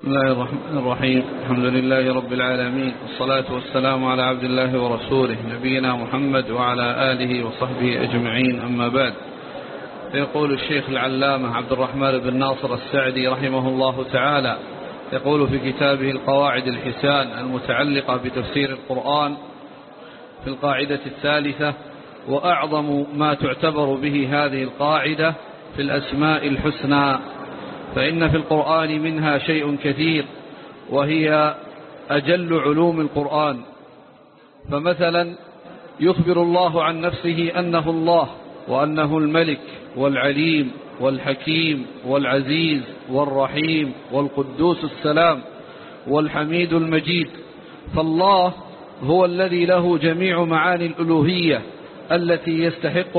بسم الله الرحمن الرحيم. الحمد لله رب العالمين. والصلاة والسلام على عبد الله ورسوله نبينا محمد وعلى آله وصحبه أجمعين. أما بعد فيقول الشيخ العلامة عبد الرحمن بن ناصر السعدي رحمه الله تعالى يقول في كتابه القواعد الحسان المتعلقة بتفسير القرآن في القاعدة الثالثة وأعظم ما تعتبر به هذه القاعدة في الأسماء الحسنى. فإن في القرآن منها شيء كثير وهي أجل علوم القرآن. فمثلا يخبر الله عن نفسه أنه الله وأنه الملك والعليم والحكيم والعزيز والرحيم والقدوس السلام والحميد المجيد. فالله هو الذي له جميع معاني الألوهية التي يستحق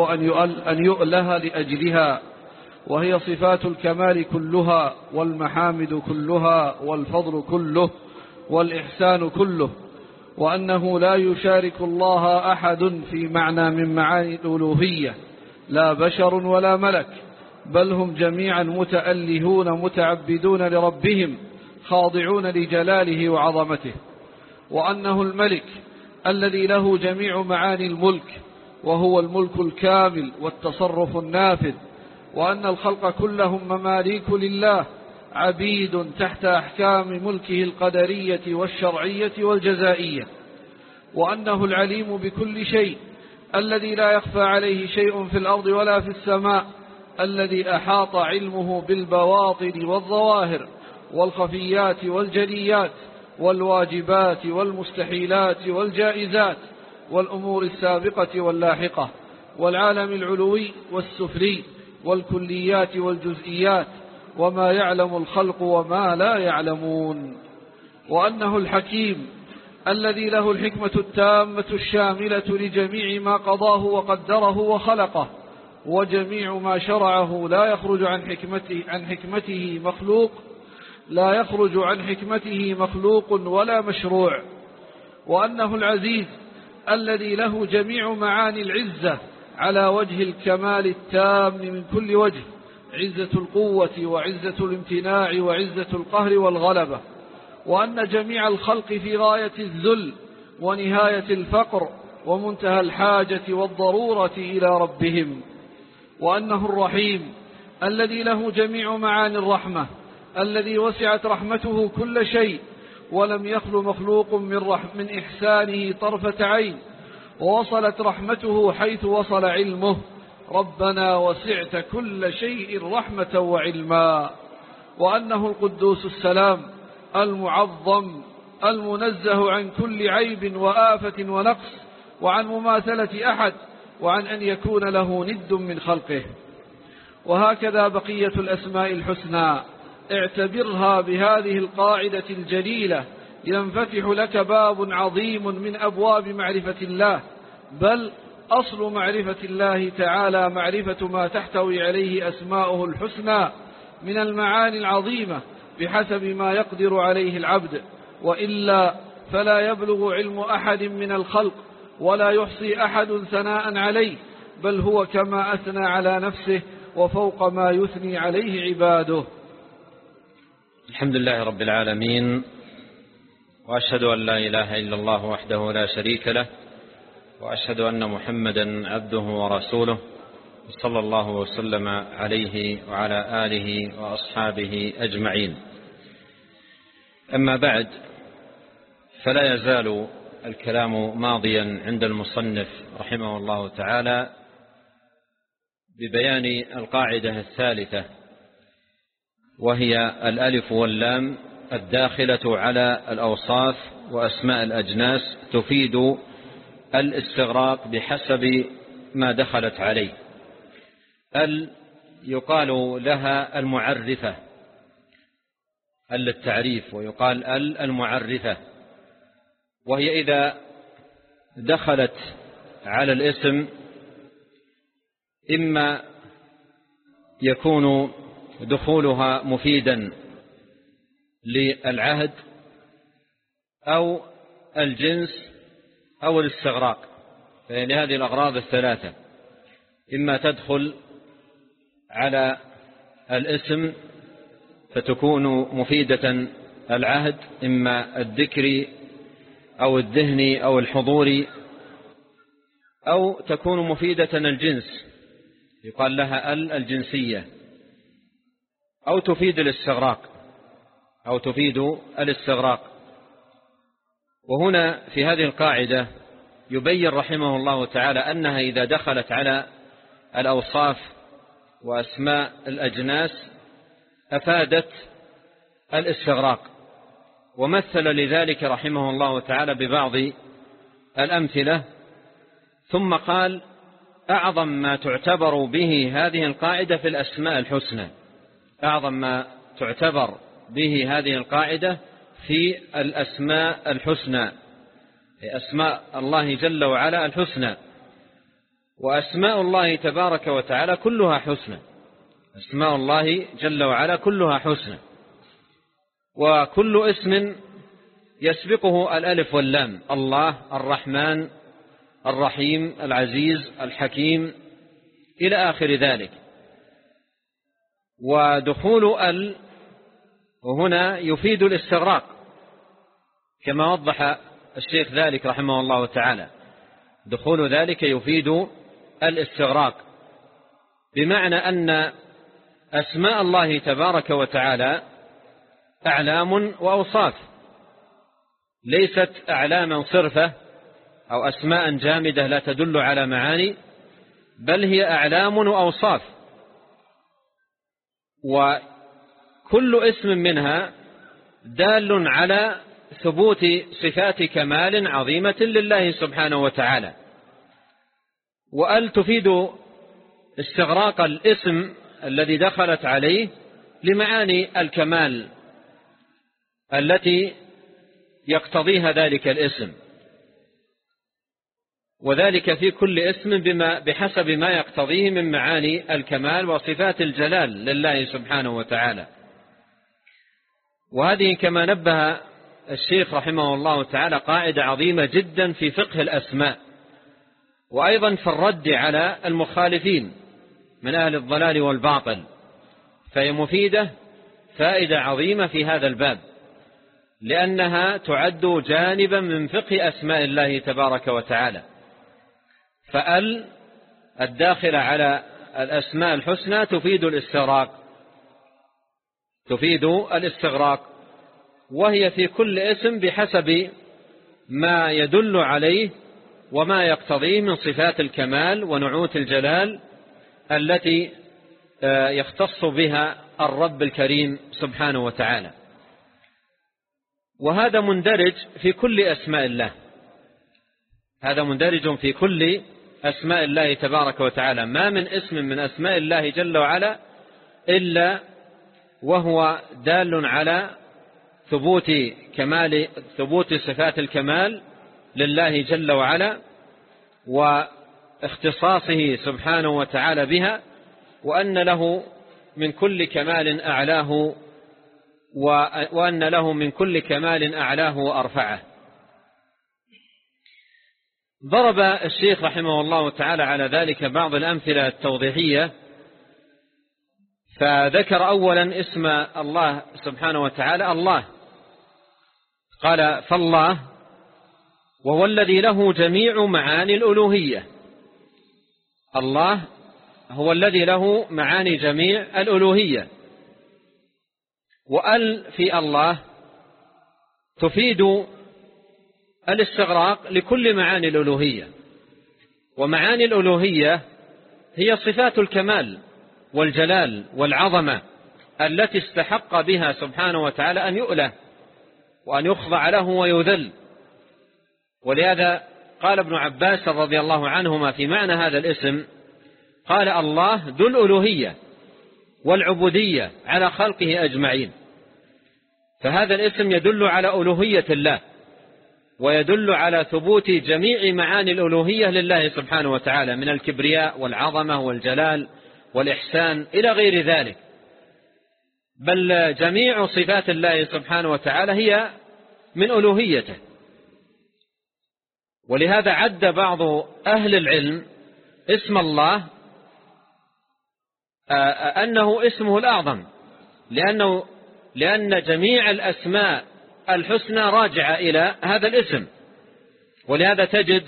أن يؤله لأجلها. وهي صفات الكمال كلها والمحامد كلها والفضل كله والإحسان كله وأنه لا يشارك الله أحد في معنى من معاني الألوهية لا بشر ولا ملك بل هم جميعا متألهون متعبدون لربهم خاضعون لجلاله وعظمته. وأنه الملك الذي له جميع معاني الملك وهو الملك الكامل والتصرف النافذ وأن الخلق كلهم مماليك لله عبيد تحت أحكام ملكه القدرية والشرعية والجزائية. وأنه العليم بكل شيء الذي لا يخفى عليه شيء في الأرض ولا في السماء الذي أحاط علمه بالبواطن والظواهر والخفيات والجليات والواجبات والمستحيلات والجائزات والأمور السابقة واللاحقة والعالم العلوي والسفلي. والكليات والجزئيات وما يعلم الخلق وما لا يعلمون. وأنه الحكيم الذي له الحكمة التامة الشاملة لجميع ما قضاه وقدره وخلقه وجميع ما شرعه. لا يخرج عن حكمته, عن حكمته مخلوق لا يخرج عن حكمته مخلوق ولا مشروع. وأنه العزيز الذي له جميع معاني العزة على وجه الكمال التام من كل وجه عزة القوة وعزة الامتناع وعزة القهر والغلبة وأن جميع الخلق في غاية الذل ونهاية الفقر ومنتهى الحاجة والضرورة إلى ربهم وأنه الرحيم الذي له جميع معاني الرحمة الذي وسعت رحمته كل شيء ولم يخل مخلوق من, من إحسانه طرفة عين ووصلت رحمته حيث وصل علمه. ربنا وسعت كل شيء رحمة وعلما. وأنه القدوس السلام المعظم المنزه عن كل عيب وآفة ونقص وعن مماثلة أحد وعن أن يكون له ند من خلقه. وهكذا بقية الأسماء الحسنى اعتبرها بهذه القاعدة الجليلة ينفتح لك باب عظيم من أبواب معرفة الله بل أصل معرفة الله تعالى معرفة ما تحتوي عليه أسماؤه الحسنى من المعاني العظيمة بحسب ما يقدر عليه العبد. وإلا فلا يبلغ علم أحد من الخلق ولا يحصي أحد ثناء عليه بل هو كما أثنى على نفسه وفوق ما يثني عليه عباده. الحمد لله رب العالمين وأشهد أن لا إله إلا الله وحده لا شريك له وأشهد أن محمدا عبده ورسوله صلى الله وسلم عليه وعلى آله وأصحابه أجمعين. أما بعد فلا يزال الكلام ماضيا عند المصنف رحمه الله تعالى ببيان القاعدة الثالثة وهي الألف واللام الداخلة على الأوصاف وأسماء الأجناس تفيد الاستغراق بحسب ما دخلت عليه. ال يقال لها المعرفة ال التعريف ويقال ال المعرفة. وهي إذا دخلت على الاسم إما يكون دخولها مفيدا للعهد أو الجنس أو الاستغراق فهي لهذه الأغراض الثلاثة. إما تدخل على الاسم فتكون مفيدة العهد إما الذكري أو الذهني أو الحضوري أو تكون مفيدة الجنس يقال لها ال الجنسية أو تفيد الاستغراق. أو تفيد الاستغراق. وهنا في هذه القاعدة يبين رحمه الله تعالى أنها إذا دخلت على الأوصاف وأسماء الأجناس أفادت الاستغراق. ومثل لذلك رحمه الله تعالى ببعض الأمثلة ثم قال أعظم ما تعتبر به هذه القاعدة في الأسماء الحسنى. أعظم ما تعتبر به هذه القاعدة في الأسماء الحسنى أسماء الله جل وعلا الحسنى. وأسماء الله تبارك وتعالى كلها حسنى. أسماء الله جل وعلا كلها حسنى. وكل اسم يسبقه الألف واللام الله الرحمن الرحيم العزيز الحكيم إلى آخر ذلك. ودخول ال وهنا يفيد الاستغراق كما وضح الشيخ ذلك رحمه الله تعالى. دخول ذلك يفيد الاستغراق بمعنى أن أسماء الله تبارك وتعالى أعلام وأوصاف ليست أعلاما صرفة أو أسماء جامدة لا تدل على معاني بل هي أعلام وأوصاف. وكل اسم منها دال على ثبوت صفات كمال عظيمة لله سبحانه وتعالى. وأل تفيد استغراق الاسم الذي دخلت عليه لمعاني الكمال التي يقتضيها ذلك الاسم. وذلك في كل اسم بما بحسب ما يقتضيه من معاني الكمال وصفات الجلال لله سبحانه وتعالى. وهذه كما نبه الشيخ رحمه الله تعالى قاعدة عظيمة جدا في فقه الأسماء وأيضا في الرد على المخالفين من أهل الضلال والباطل فهي مفيدة فائدة عظيمة في هذا الباب لأنها تعد جانبا من فقه أسماء الله تبارك وتعالى. فأل الداخلة على الأسماء الحسنى تفيد الاستغراق تفيد الاستغراق وهي في كل اسم بحسب ما يدل عليه وما يقتضيه من صفات الكمال ونعوت الجلال التي آه، يختص بها الرب الكريم سبحانه وتعالى. وهذا مندرج في كل أسماء الله. هذا مندرج في كل أسماء الله تبارك وتعالى. ما من اسم من أسماء الله جل وعلا إلا وهو دال على ثبوت كمال ثبوت صفات الكمال لله جل وعلا واختصاصه سبحانه وتعالى بها وأن له من كل كمال أعلاه وأن له من كل كمال أعلاه وأرفعه. ضرب الشيخ رحمه الله تعالى على ذلك بعض الأمثلة التوضيحية فذكر أولا اسم الله سبحانه وتعالى الله. قال فالله وهو الذي له جميع معاني الألوهية. الله هو الذي له معاني جميع الألوهية. وأل في الله تفيد الاستغراق لكل معاني الألوهية. ومعاني الألوهية هي صفات الكمال. والجلال والعظمة التي استحق بها سبحانه وتعالى أن يؤله وأن يخضع له ويذل. ولهذا قال ابن عباس رضي الله عنهما في معنى هذا الاسم قال الله ذو الألوهية والعبودية على خلقه أجمعين. فهذا الاسم يدل على ألوهية الله ويدل على ثبوت جميع معاني الألوهية لله سبحانه وتعالى من الكبرياء والعظمة والجلال والإحسان إلى غير ذلك. بل جميع صفات الله سبحانه وتعالى هي من ألوهيته. ولهذا عد بعض أهل العلم اسم الله أنه اسمه الأعظم لأنه لأن جميع الأسماء الحسنى راجعة إلى هذا الاسم. ولهذا تجد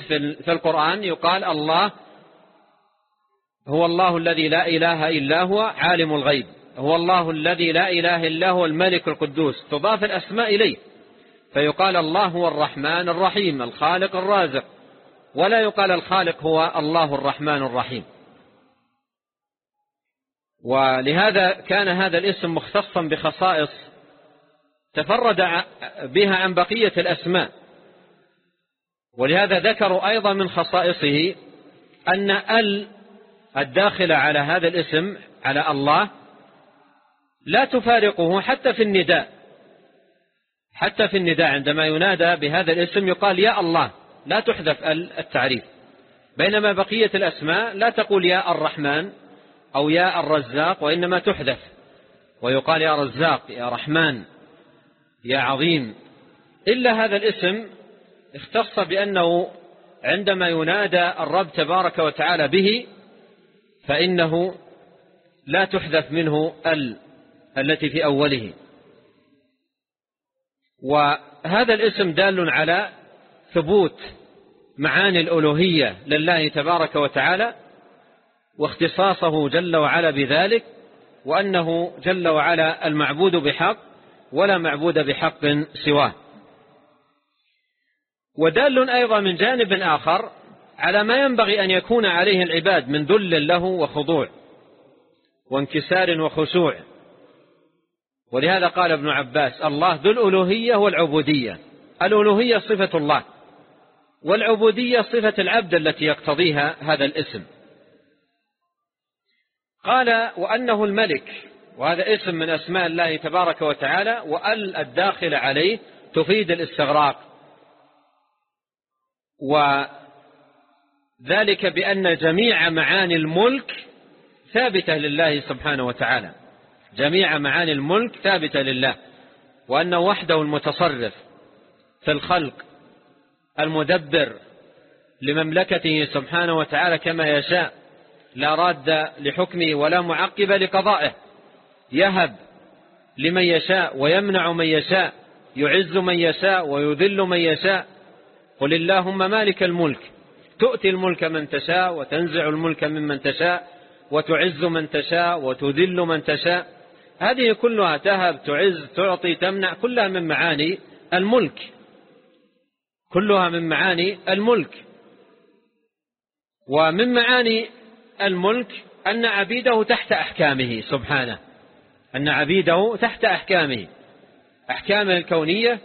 في القرآن يقال الله هو الله الذي لا إله إلا هو عالم الغيب. هو الله الذي لا إله إلا هو الملك القدوس. تضاف الأسماء إليه. فيقال الله هو الرحمن الرحيم الخالق الرازق. ولا يقال الخالق هو الله الرحمن الرحيم. ولهذا كان هذا الاسم مختصا بخصائص تفرد بها عن بقية الأسماء. ولهذا ذكروا أيضا من خصائصه أن ال الداخلة على هذا الاسم على الله لا تفارقه حتى في النداء. حتى في النداء عندما ينادى بهذا الاسم يقال يا الله لا تحذف التعريف. بينما بقية الأسماء لا تقول يا الرحمن أو يا الرزاق وإنما تحذف. ويقال يا رزاق يا رحمن يا عظيم. إلا هذا الاسم اختص بأنه عندما ينادى الرب تبارك وتعالى به فإنه لا تحذف منه ال التي في أوله. وهذا الاسم دال على ثبوت معاني الألوهية لله تبارك وتعالى واختصاصه جل وعلا بذلك وأنه جل وعلا المعبود بحق ولا معبود بحق سواه. ودال أيضا من جانب آخر على ما ينبغي أن يكون عليه العباد من ذل له وخضوع وانكسار وخشوع. ولهذا قال ابن عباس الله ذو الألوهية والعبودية. الألوهية صفة الله والعبودية صفة العبد التي يقتضيها هذا الاسم. قال وأنه الملك وهذا اسم من أسماء الله تبارك وتعالى وأل الداخل عليه تفيد الاستغراق. وذلك بأن جميع معاني الملك ثابتة لله سبحانه وتعالى. جميع معاني الملك ثابتة لله وأنه وحده المتصرف في الخلق المدبر لمملكته سبحانه وتعالى كما يشاء لا راد لحكمه ولا معقب لقضائه. يهب لمن يشاء ويمنع من يشاء يعز من يشاء ويذل من يشاء. قل اللهم مالك الملك تؤتي الملك من تشاء وتنزع الملك ممن تشاء وتعز من تشاء وتذل من تشاء. هذه كلها تهب تعز تعطي تمنع كلها من معاني الملك. كلها من معاني الملك. ومن معاني الملك أن عبيده تحت أحكامه سبحانه. أن عبيده تحت أحكامه. أحكامه الكونية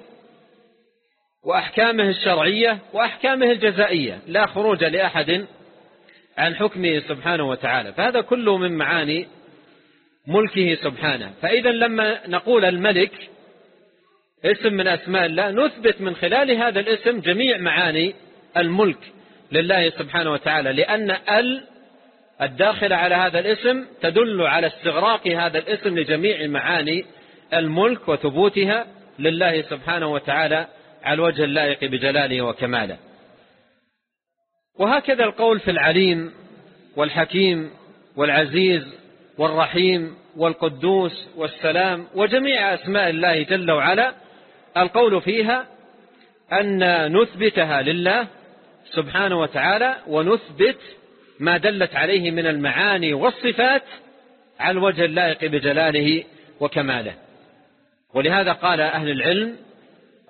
وأحكامه الشرعية وأحكامه الجزائية لا خروج لأحد عن حكمه سبحانه وتعالى. فهذا كله من معاني ملكه سبحانه. فإذا لما نقول الملك اسم من أسماء الله نثبت من خلال هذا الاسم جميع معاني الملك لله سبحانه وتعالى. لأن ال الداخل على هذا الاسم تدل على استغراق هذا الاسم لجميع معاني الملك وثبوتها لله سبحانه وتعالى على الوجه اللائق بجلاله وكماله. وهكذا القول في العليم والحكيم والعزيز والرحيم والقدوس والسلام وجميع أسماء الله جل وعلا. القول فيها أن نثبتها لله سبحانه وتعالى ونثبت ما دلت عليه من المعاني والصفات على الوجه اللائق بجلاله وكماله. ولهذا قال أهل العلم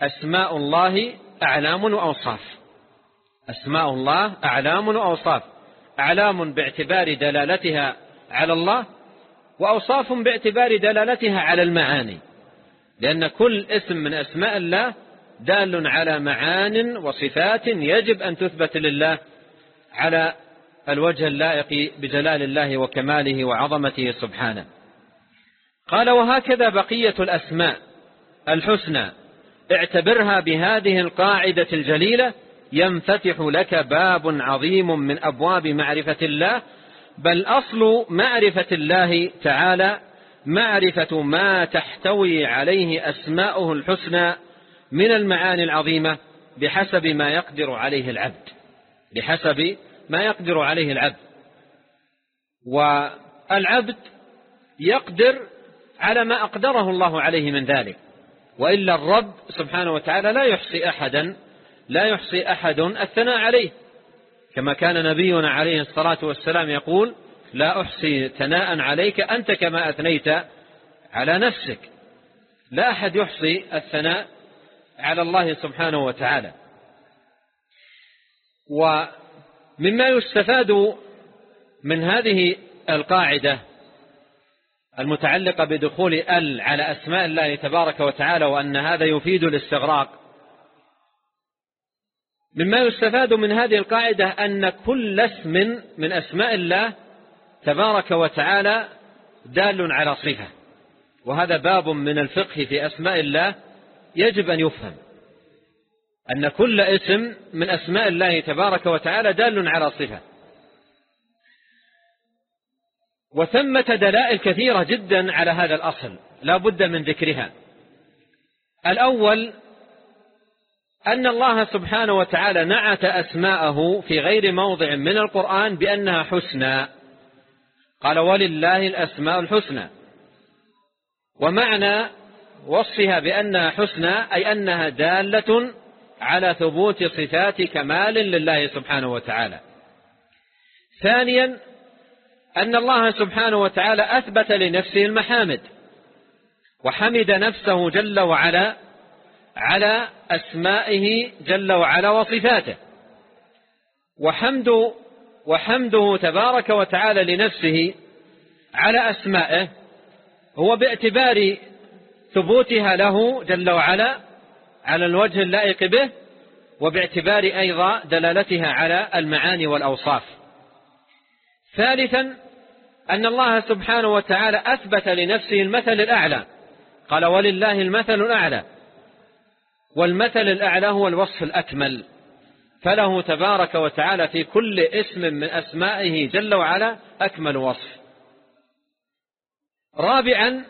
أسماء الله أعلام وأوصاف. أسماء الله أعلام وأوصاف. أعلام باعتبار دلالتها على الله وأوصاف باعتبار دلالتها على المعاني. لأن كل اسم من أسماء الله دال على معان وصفات يجب أن تثبت لله على الوجه اللائق بجلال الله وكماله وعظمته سبحانه. قال وهكذا بقية الأسماء الحسنى اعتبرها بهذه القاعدة الجليلة ينفتح لك باب عظيم من أبواب معرفة الله بل أصل معرفة الله تعالى معرفة ما تحتوي عليه أسماؤه الحسنى من المعاني العظيمة بحسب ما يقدر عليه العبد بحسب ما يقدر عليه العبد. والعبد يقدر على ما أقدره الله عليه من ذلك. وإلا الرب سبحانه وتعالى لا يحصي أحدا لا يحصي أحد الثناء عليه. كما كان نبينا عليه الصلاة والسلام يقول لا أحصي ثناء عليك أنت كما أثنيت على نفسك. لا أحد يحصي الثناء على الله سبحانه وتعالى. ومما يستفاد من هذه القاعدة المتعلقة بدخول ال على أسماء الله تبارك وتعالى وأن هذا يفيد الاستغراق. مما يستفاد من هذه القاعدة أن كل اسم من أسماء الله تبارك وتعالى دال على صفة وهذا باب من الفقه في أسماء الله يجب أن يفهم. أن كل اسم من أسماء الله تبارك وتعالى دال على صفة. وثمة دلائل كثيرة جدا على هذا الأصل لا بد من ذكرها. الأول أن الله سبحانه وتعالى نعت أسماءه في غير موضع من القرآن بأنها حسنى. قال ولله الأسماء الحسنى ومعنى وصفها بأنها حسنى أي أنها دالة على ثبوت صفات كمال لله سبحانه وتعالى. ثانيا أن الله سبحانه وتعالى أثبت لنفسه المحامد وحمد نفسه جل وعلا على أسمائه جل وعلا وصفاته. وحمد وحمده تبارك وتعالى لنفسه على أسمائه هو باعتبار ثبوتها له جل وعلا على الوجه اللائق به وباعتبار أيضا دلالتها على المعاني والأوصاف. ثالثا أن الله سبحانه وتعالى أثبت لنفسه المثل الأعلى. قال ولله المثل الأعلى. والمثل الأعلى هو الوصف الأكمل. فله تبارك وتعالى في كل اسم من أسمائه جل وعلا أكمل وصف. رابعا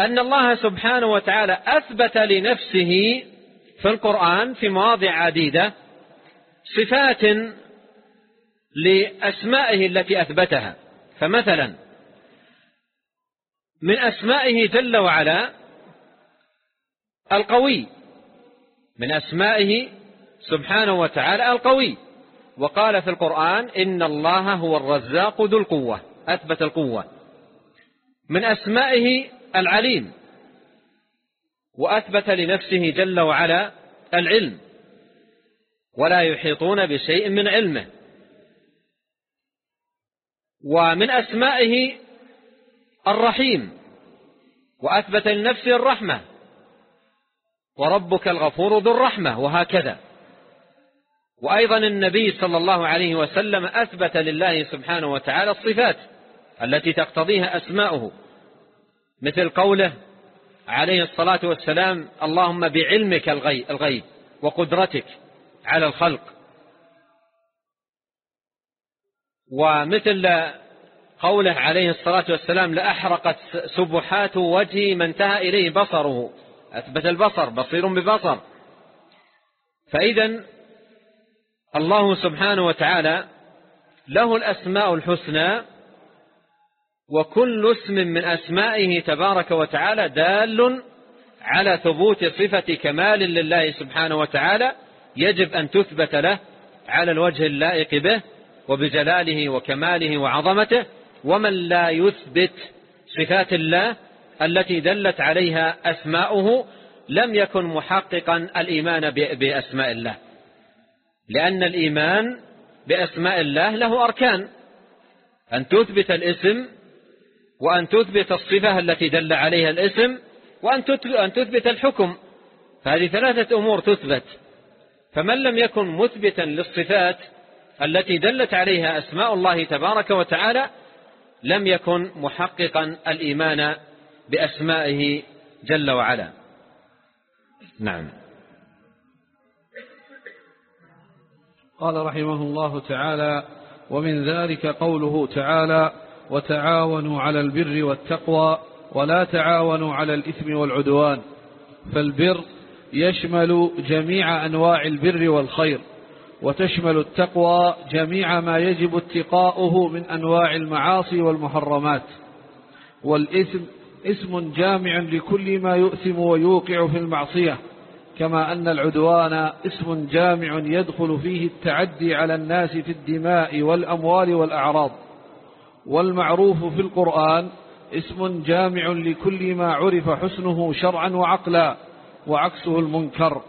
أن الله سبحانه وتعالى أثبت لنفسه في القرآن في مواضع عديدة صفات لأسمائه التي أثبتها. فمثلا من أسمائه جل وعلا القوي. من أسمائه سبحانه وتعالى القوي. وقال في القرآن إن الله هو الرزاق ذو القوة أثبت القوة. من أسمائه العليم وأثبت لنفسه جل وعلا العلم. ولا يحيطون بشيء من علمه. ومن أسمائه الرحيم وأثبت لنفسه الرحمة وربك الغفور ذو الرحمة وهكذا. وأيضا النبي صلى الله عليه وسلم أثبت لله سبحانه وتعالى الصفات التي تقتضيها أسماؤه مثل قوله عليه الصلاة والسلام اللهم بعلمك الغيب وقدرتك على الخلق. ومثل قوله عليه الصلاة والسلام لأحرقت سبحات وجهي ما انتهى إليه بصره. أثبت البصر بصير ببصر. فإذا الله سبحانه وتعالى له الأسماء الحسنى وكل اسم من أسمائه تبارك وتعالى دال على ثبوت صفة كمال لله سبحانه وتعالى يجب أن تثبت له على الوجه اللائق به. وبجلاله وكماله وعظمته ومن لا يثبت صفات الله التي دلت عليها أسماؤه لم يكن محققا الإيمان بأسماء الله. لأن الإيمان بأسماء الله له أركان. أن تثبت الاسم وأن تثبت الصفة التي دل عليها الاسم وأن تثبت الحكم. فهذه ثلاثة أمور تثبت. فمن لم يكن مثبتا للصفات التي دلت عليها أسماء الله تبارك وتعالى لم يكن محققا الإيمان بأسمائه جل وعلا. نعم. قال رحمه الله تعالى ومن ذلك قوله تعالى وتعاونوا على البر والتقوى ولا تعاونوا على الإثم والعدوان فالبر يشمل جميع أنواع البر والخير وتشمل التقوى جميع ما يجب اتقاؤه من أنواع المعاصي والمحرمات. والإثم اسم جامع لكل ما يؤثم ويوقع في المعصية كما أن العدوان اسم جامع يدخل فيه التعدي على الناس في الدماء والأموال والأعراض. والمعروف في القرآن اسم جامع لكل ما عرف حسنه شرعا وعقلا وعكسه المنكر.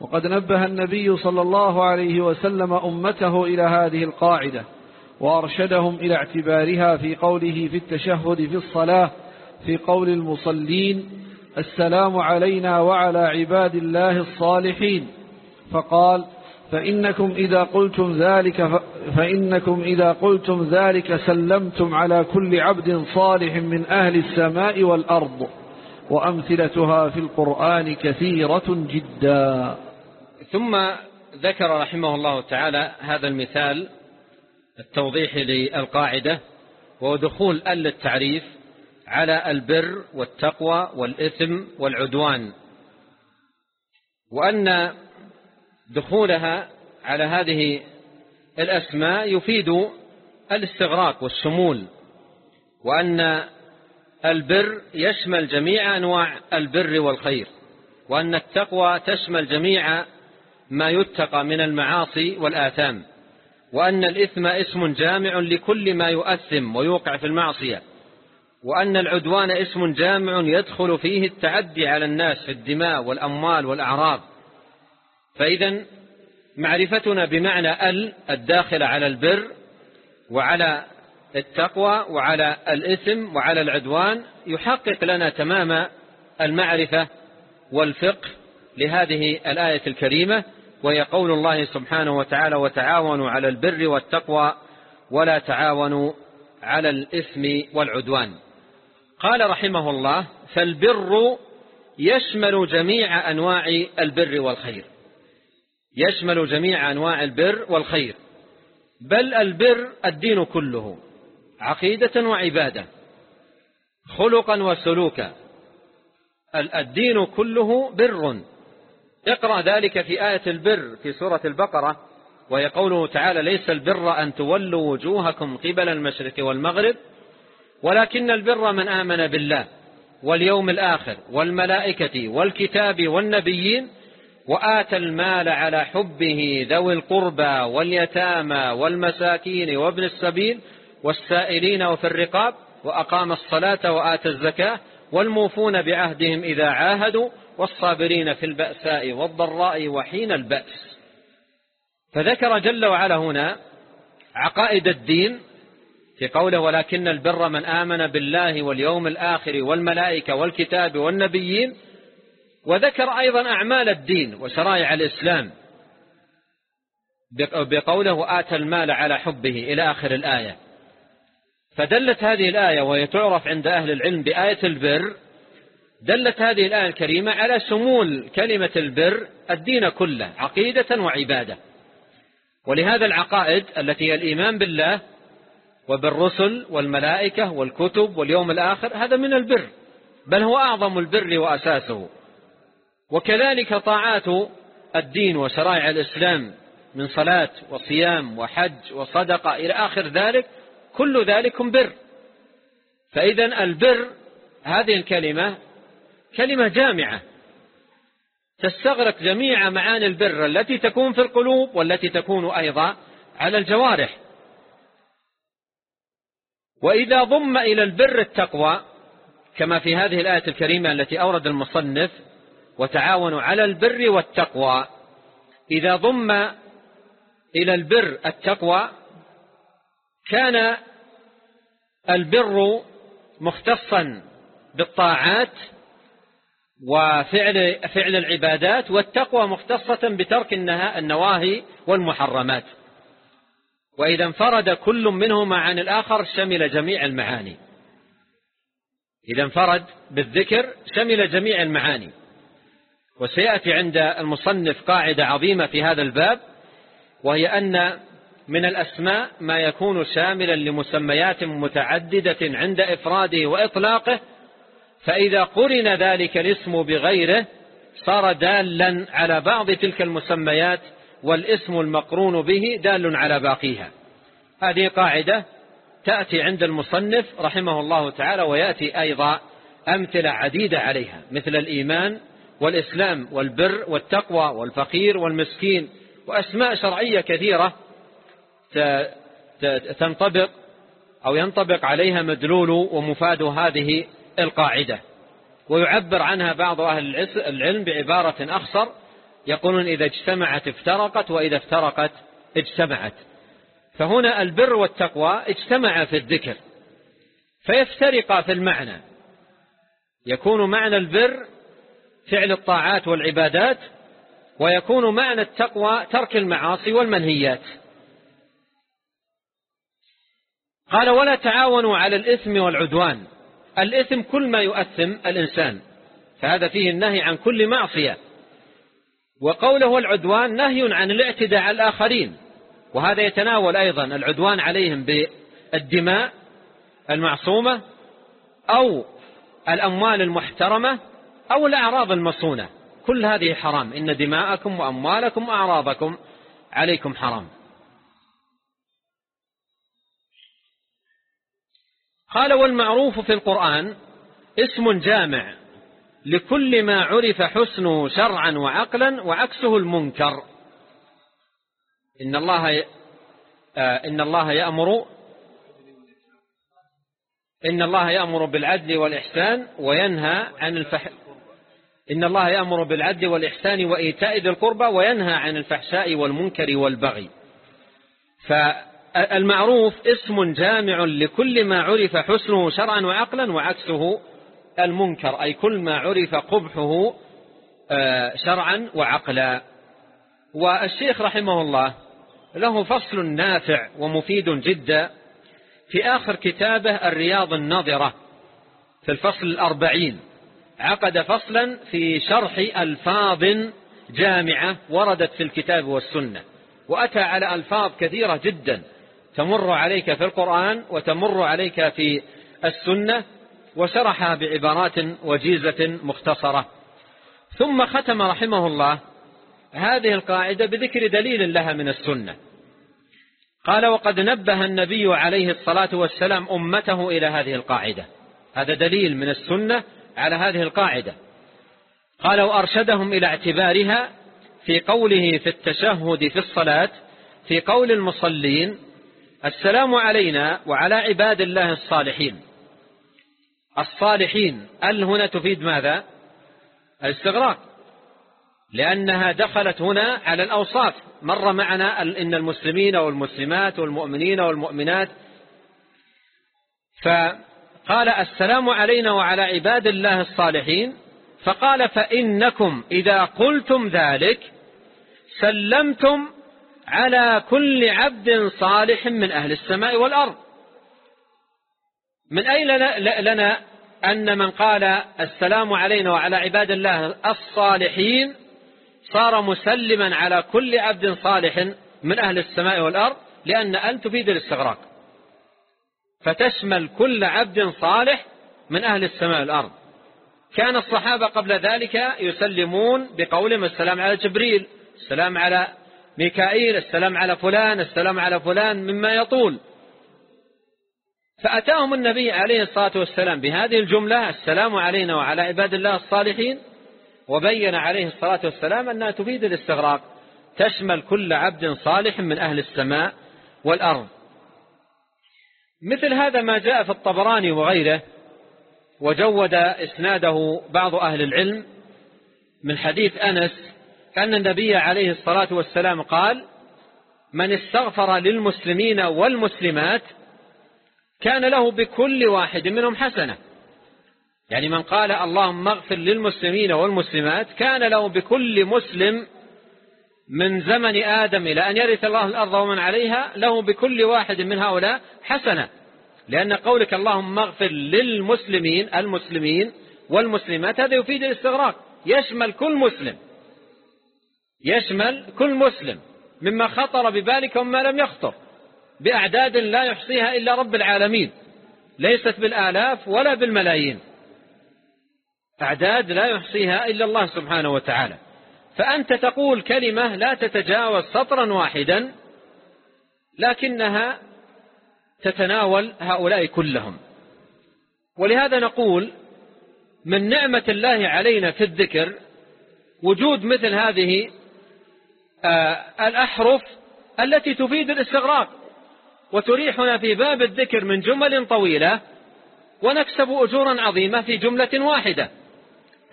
وقد نبه النبي صلى الله عليه وسلم أمته إلى هذه القاعدة وأرشدهم إلى اعتبارها في قوله في التشهد في الصلاة في قول المصلين السلام علينا وعلى عباد الله الصالحين. فقال فإنكم إذا قلتم ذلك فإنكم إذا قلتم ذلك سلمتم على كل عبد صالح من أهل السماء والأرض وأمثلتها في القرآن كثيرة جدا. ثم ذكر رحمه الله تعالى هذا المثال التوضيح للقاعدة ودخول ال التعريف على البر والتقوى والإثم والعدوان وأن دخولها على هذه الأسماء يفيد الاستغراق والشمول وأن البر يشمل جميع أنواع البر والخير وأن التقوى تشمل جميع ما يتقى من المعاصي والآثام وأن الإثم اسم جامع لكل ما يؤثم ويوقع في المعصية وأن العدوان اسم جامع يدخل فيه التعدي على الناس في الدماء والأموال والأعراض. فإذا معرفتنا بمعنى ال الداخلة على البر وعلى التقوى وعلى الإثم وعلى العدوان يحقق لنا تمام المعرفة والفقه لهذه الآية الكريمة. وهي قول الله سبحانه وتعالى وتعاونوا على البر والتقوى ولا تعاونوا على الإثم والعدوان قال رحمه الله فالبر يشمل جميع أنواع البر والخير يشمل جميع أنواع البر والخير بل البر الدين كله عقيدة وعبادة خلقا وسلوكا الدين كله بر اقرأ ذلك في آية البر في سورة البقرة وهي قوله تعالى ليس البر أن تولوا وجوهكم قبل المشرق والمغرب ولكن البر من آمن بالله واليوم الآخر والملائكة والكتاب والنبيين وآتى المال على حبه ذوي القربى واليتامى والمساكين وابن السبيل والسائلين وفي الرقاب وأقام الصلاة وآتى الزكاة والموفون بعهدهم إذا عاهدوا والصابرين في البأساء والضراء وحين البأس. فذكر جل وعلا هنا عقائد الدين في قوله ولكن البر من آمن بالله واليوم الآخر والملائكة والكتاب والنبيين وذكر أيضا أعمال الدين وشرائع الإسلام بقوله آتى المال على حبه إلى آخر الآية. فدلت هذه الآية وهي تعرف عند أهل العلم بآية البر دلت هذه الآية الكريمة على شمول كلمة البر الدين كله عقيدة وعبادة. ولهذا العقائد التي هي الإيمان بالله وبالرسل والملائكة والكتب واليوم الآخر هذا من البر. بل هو أعظم البر وأساسه. وكذلك طاعات الدين وشرائع الإسلام من صلاة وصيام وحج وصدقة إلى آخر ذلك كل ذلك بر. فإذا البر هذه الكلمة كلمة جامعة. تستغرق جميع معاني البر التي تكون في القلوب والتي تكون أيضا على الجوارح. وإذا ضم إلى البر التقوى كما في هذه الآية الكريمة التي أورد المصنف وتعاونوا على البر والتقوى. إذا ضم إلى البر التقوى كان البر مختصا بالطاعات وفعل فعل العبادات والتقوى مختصة بترك النواهي والمحرمات. وإذا انفرد كل منهما عن الآخر شمل جميع المعاني. إذا انفرد بالذكر شمل جميع المعاني. وسيأتي عند المصنف قاعدة عظيمة في هذا الباب وهي أن من الأسماء ما يكون شاملا لمسميات متعددة عند إفراده وإطلاقه فإذا قرن ذلك الاسم بغيره صار دالا على بعض تلك المسميات والاسم المقرون به دال على باقيها. هذه قاعدة تأتي عند المصنف رحمه الله تعالى ويأتي أيضا أمثلة عديدة عليها مثل الإيمان والإسلام والبر والتقوى والفقير والمسكين وأسماء شرعية كثيرة تنطبق أو ينطبق عليها مدلول ومفاد هذه القاعدة ويعبر عنها بعض أهل العلم بعبارة أخصر يقولون إذا اجتمعت افترقت وإذا افترقت اجتمعت. فهنا البر والتقوى اجتمع في الذكر فيفترقا في المعنى. يكون معنى البر فعل الطاعات والعبادات ويكون معنى التقوى ترك المعاصي والمنهيات. قال ولا تعاونوا على الإثم والعدوان الإثم كل ما يؤثم الإنسان فهذا فيه النهي عن كل معصية. وقوله العدوان نهي عن الاعتداء على الآخرين وهذا يتناول أيضا العدوان عليهم بالدماء المعصومة أو الأموال المحترمة أو الأعراض المصونة. كل هذه حرام إن دماءكم وأموالكم وأعراضكم عليكم حرام. قال والمعروف في القرآن اسم جامع لكل ما عرف حسنه شرعا وعقلا وعكسه المنكر. إن الله آه، إن الله يأمر إن الله يأمر بالعدل والإحسان وينهى عن الفح إن الله يأمر بالعدل والإحسان وإيتاء ذي القربى وينهى عن الفحشاء والمنكر والبغي. فالمعروف اسم جامع لكل ما عرف حسنه شرعا وعقلا وعكسه المنكر أي كل ما عرف قبحه آه، شرعا وعقلا. والشيخ رحمه الله له فصل نافع ومفيد جدا في آخر كتابه الرياض النظرة في الفصل الأربعين. عقد فصلا في شرح ألفاظ جامعة وردت في الكتاب والسنة وأتى على ألفاظ كثيرة جدا. تمر عليك في القرآن وتمر عليك في السنة وشرحها بعبارات وجيزة مختصرة. ثم ختم رحمه الله هذه القاعدة بذكر دليل لها من السنة. قال وقد نبه النبي عليه الصلاة والسلام أمته إلى هذه القاعدة. هذا دليل من السنة على هذه القاعدة. قال وأرشدهم إلى اعتبارها في قوله في التشهد في الصلاة في قول المصلين السلام علينا وعلى عباد الله الصالحين. الصالحين ال هنا تفيد ماذا؟ الاستغراق. لأنها دخلت هنا على الأوصاف مر معنا إن المسلمين والمسلمات والمؤمنين والمؤمنات. فقال السلام علينا وعلى عباد الله الصالحين. فقال فإنكم إذا قلتم ذلك سلمتم على كل عبد صالح من أهل السماء والأرض. من أين لنا أن من قال السلام علينا وعلى عباد الله الصالحين صار مسلما على كل عبد صالح من أهل السماء والأرض؟ لأن أن تفيد الاستغراق. فتشمل كل عبد صالح من أهل السماء والأرض. كان الصحابة قبل ذلك يسلمون بقولهم السلام على جبريل السلام على ميكائيل السلام على فلان السلام على فلان مما يطول. فأتاهم النبي عليه الصلاة والسلام بهذه الجملة السلام علينا وعلى عباد الله الصالحين وبين عليه الصلاة والسلام أنها تفيد الاستغراق. تشمل كل عبد صالح من أهل السماء والأرض. مثل هذا ما جاء في الطبراني وغيره وجود إسناده بعض أهل العلم من حديث أنس أن النبي عليه الصلاة والسلام قال من استغفر للمسلمين والمسلمات كان له بكل واحد منهم حسنة. يعني من قال اللهم اغفر للمسلمين والمسلمات كان له بكل مسلم من زمن آدم إلى أن يرث الله الأرض ومن عليها له بكل واحد من هؤلاء حسنة. لأن قولك اللهم اغفر للمسلمين المسلمين والمسلمات هذا يفيد الاستغراق. يشمل كل مسلم. يشمل كل مسلم مما خطر ببالك وما لم يخطر بأعداد لا يحصيها إلا رب العالمين. ليست بالآلاف ولا بالملايين. أعداد لا يحصيها إلا الله سبحانه وتعالى. فأنت تقول كلمة لا تتجاوز سطرا واحدا لكنها تتناول هؤلاء كلهم. ولهذا نقول من نعمة الله علينا في الذكر وجود مثل هذه الأحرف التي تفيد الاستغراق. وتريحنا في باب الذكر من جمل طويلة ونكسب أجورا عظيمة في جملة واحدة.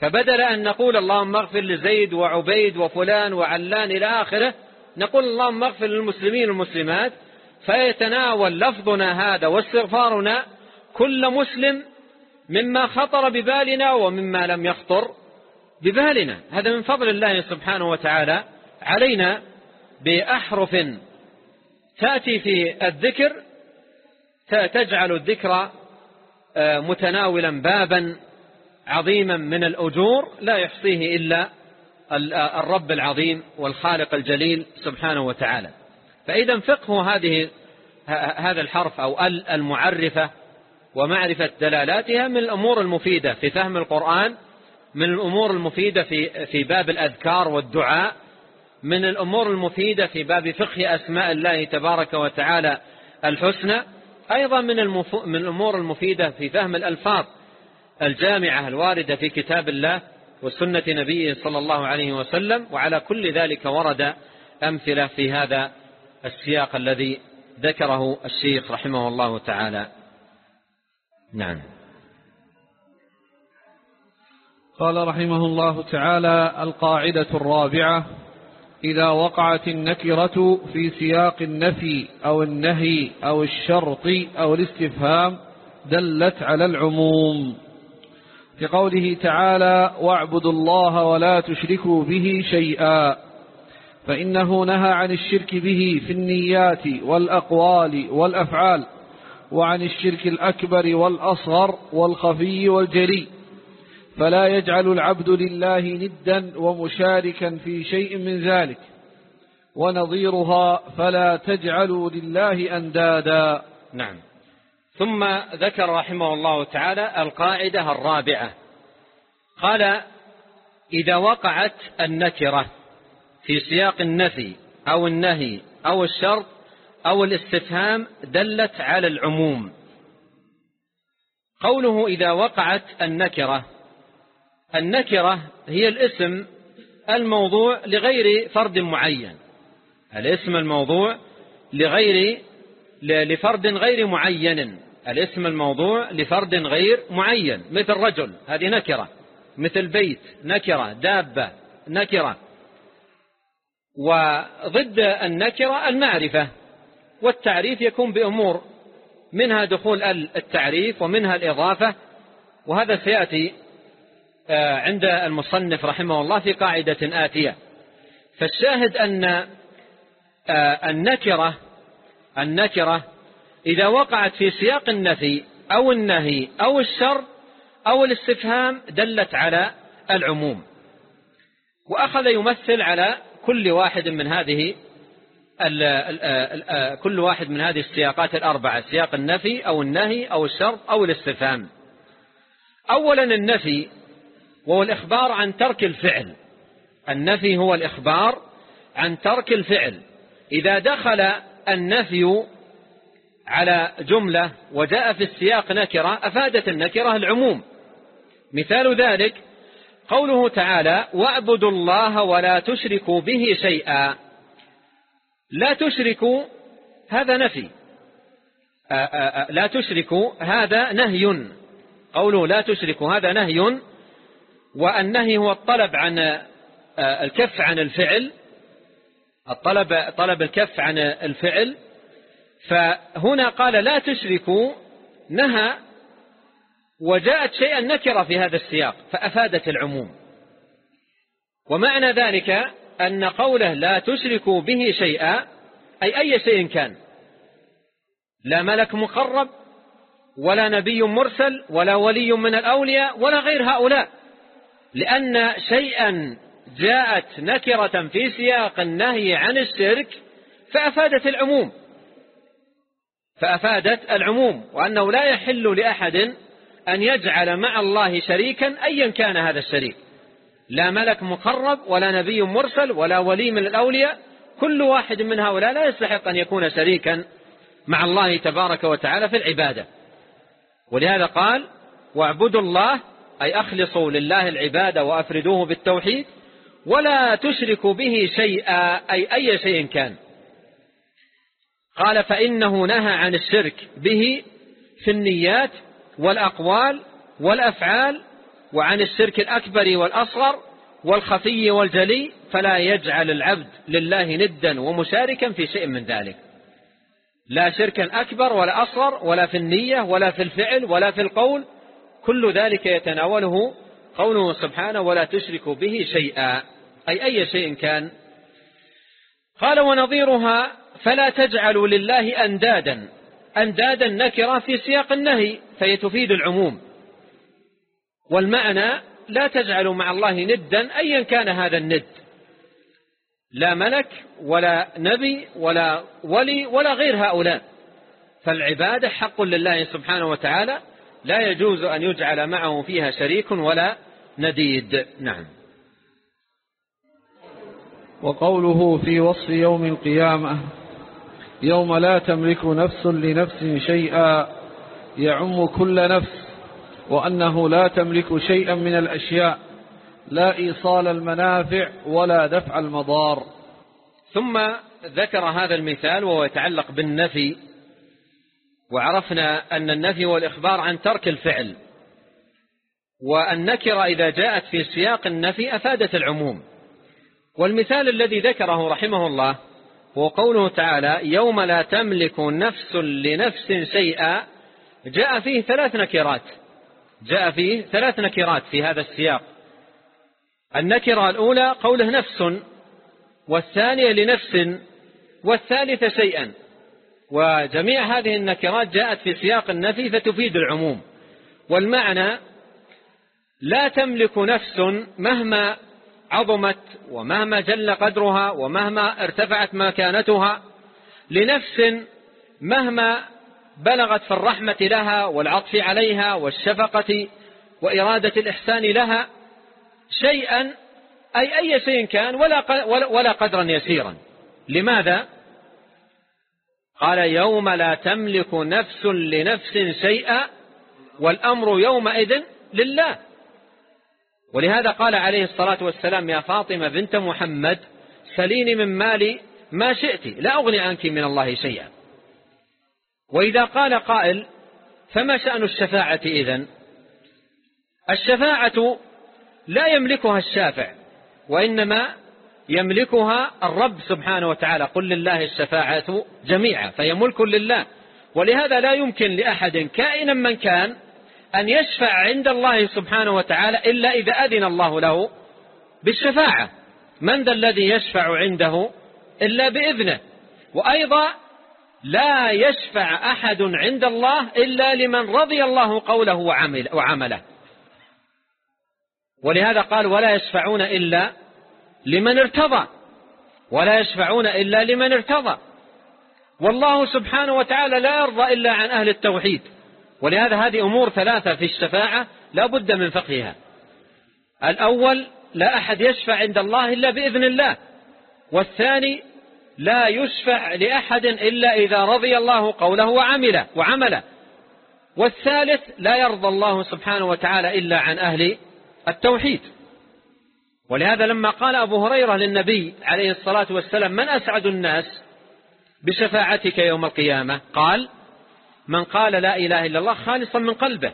فبدل أن نقول اللهم اغفر لزيد وعبيد وفلان وعلان إلى آخره نقول اللهم اغفر للمسلمين والمسلمات فيتناول لفظنا هذا واستغفارنا كل مسلم مما خطر ببالنا ومما لم يخطر ببالنا. هذا من فضل الله سبحانه وتعالى. علينا بأحرف تأتي في الذكر تجعل الذكر آه، متناولا بابا عظيما من الأجور لا يحصيه إلا آه، الرب العظيم والخالق الجليل سبحانه وتعالى. فإذا فقه هذه هذا الحرف أو ال المعرفة ومعرفة دلالاتها من الأمور المفيدة في فهم القرآن من الأمور المفيدة في في باب الأذكار والدعاء من الأمور المفيدة في باب فقه أسماء الله تبارك وتعالى الحسنى أيضا من, المف... من الأمور المفيدة في فهم الألفاظ الجامعة الواردة في كتاب الله وسنة نبيه صلى الله عليه وسلم وعلى كل ذلك ورد أمثلة في هذا السياق الذي ذكره الشيخ رحمه الله تعالى. نعم. قال رحمه الله تعالى القاعدة الرابعة إذا وقعت النكرة في سياق النفي أو النهي أو الشرط أو الاستفهام دلت على العموم. في قوله تعالى واعبدوا الله ولا تشركوا به شيئا فإنه نهى عن الشرك به في النيات والأقوال والأفعال وعن الشرك الأكبر والأصغر والخفي والجلي. فلا يجعل العبد لله ندا ومشاركا في شيء من ذلك. ونظيرها فلا تجعلوا لله أندادا. نعم. ثم ذكر رحمه الله تعالى القاعدة الرابعة. قال إذا وقعت النكرة في سياق النفي أو النهي أو الشرط أو الاستفهام دلت على العموم. قوله إذا وقعت النكرة النكرة هي الاسم الموضوع لغير فرد معين. الاسم الموضوع لغير لفرد غير معين. الاسم الموضوع لفرد غير معين. مثل رجل هذه نكرة. مثل بيت نكرة. دابة نكرة. وضد النكرة المعرفة. والتعريف يكون بأمور منها دخول التعريف ومنها الإضافة. وهذا سيأتي عند المصنف رحمه الله في قاعدة آتية. فالشاهد أن آه، النكرة النكرة إذا وقعت في سياق النفي أو النهي أو الشر أو الاستفهام دلت على العموم. وأخذ يمثل على كل واحد من هذه آه، كل واحد من هذه السياقات الأربعة سياق النفي أو النهي أو الشر أو الاستفهام. أولا النفي وهو الإخبار عن ترك الفعل. النفي هو الإخبار عن ترك الفعل. إذا دخل النفي على جملة وجاء في السياق نكرة أفادت النكرة العموم. مثال ذلك قوله تعالى واعبدوا الله ولا تشركوا به شيئا. لا تشركوا هذا نفي. لا تشركوا هذا نهي. قوله لا تشركوا هذا نهي والنهي هو الطلب عن آه، الكف عن الفعل الطلب طلب الكف عن الفعل. فهنا قال لا تشركوا نهى وجاءت شيئا نكرة في هذا السياق فأفادت العموم. ومعنى ذلك أن قوله لا تشركوا به شيئا أي أي شيء كان لا ملك مقرب ولا نبي مرسل ولا ولي من الأولياء ولا غير هؤلاء. لأن شيئا جاءت نكرة في سياق النهي عن الشرك فأفادت العموم. فأفادت العموم وأنه لا يحل لأحد أن يجعل مع الله شريكا أيا كان هذا الشريك. لا ملك مقرب ولا نبي مرسل ولا ولي من الأولياء كل واحد من هؤلاء لا يستحق أن يكون شريكا مع الله تبارك وتعالى في العبادة. ولهذا قال واعبدوا الله أي أخلصوا لله العبادة وأفردوه بالتوحيد ولا تشركوا به شيئا أي أي شيء كان. قال فإنه نهى عن الشرك به في النيات والأقوال والأفعال وعن الشرك الأكبر والأصغر والخفي والجلي فلا يجعل العبد لله ندا ومشاركا في شيء من ذلك. لا شركا أكبر ولا أصغر ولا في النية ولا في الفعل ولا في القول كل ذلك يتناوله قوله سبحانه ولا تشركوا به شيئا. أي أي شيء كان. قال ونظيرها فلا تجعلوا لله أندادا. أندادا نكرة في سياق النهي فهي تفيد العموم. والمعنى لا تجعلوا مع الله ندا أيا كان هذا الند. لا ملك ولا نبي ولا ولي ولا غير هؤلاء. فالعبادة حق لله سبحانه وتعالى لا يجوز أن يجعل معه فيها شريك ولا نديد. نعم. وقوله في وصف يوم القيامة يوم لا تملك نفس لنفس شيئا يعم كل نفس وأنه لا تملك شيئا من الأشياء لا إيصال المنافع ولا دفع المضار. ثم ذكر هذا المثال وهو يتعلق بالنفي. وعرفنا أن النفي والإخبار عن ترك الفعل. والنكرة إذا جاءت في سياق النفي أفادت العموم. والمثال الذي ذكره رحمه الله هو قوله تعالى يوم لا تملك نفس لنفس شيئا. جاء فيه ثلاث نكرات. جاء فيه ثلاث نكرات في هذا السياق. النكرة الأولى قوله نفس والثانية لنفس والثالثة شيئا. وجميع هذه النكرات جاءت في سياق النفي فتفيد العموم والمعنى لا تملك نفس مهما عظمت ومهما جل قدرها ومهما ارتفعت مكانتها لنفس مهما بلغت في الرحمة لها والعطف عليها والشفقة وإرادة الإحسان لها شيئا أي أي شيء كان ولا ولا قدرا يسيرا لماذا؟ قال يوم لا تملك نفس لنفس شيئا والأمر يومئذ لله. ولهذا قال عليه الصلاة والسلام يا فاطمة بنت محمد سليني من مالي ما شئت لا أغني عنك من الله شيئا. وإذا قال قائل فما شأن الشفاعة إذن؟ الشفاعة لا يملكها الشافع وإنما يملكها الرب سبحانه وتعالى. قل لله الشفاعة جميعا فهي ملك لله. ولهذا لا يمكن لأحد كائنا من كان أن يشفع عند الله سبحانه وتعالى إلا إذا أذن الله له بالشفاعة. من ذا الذي يشفع عنده إلا بإذنه؟ وأيضا لا يشفع أحد عند الله إلا لمن رضي الله قوله وعمل وعمله. ولهذا قال ولا يشفعون إلا لمن ارتضى ولا يشفعون إلا لمن ارتضى. والله سبحانه وتعالى لا يرضى إلا عن أهل التوحيد ولهذا هذه أمور ثلاثة في الشفاعة لا بد من فقهها. الأول لا أحد يشفع عند الله إلا بإذن الله والثاني لا يشفع لأحد إلا إذا رضي الله قوله وعمله وعمله. والثالث لا يرضى الله سبحانه وتعالى إلا عن أهل التوحيد. ولهذا لما قال أبو هريرة للنبي عليه الصلاة والسلام من أسعد الناس بشفاعتك يوم القيامة؟ قال من قال لا إله إلا الله خالصا من قلبه.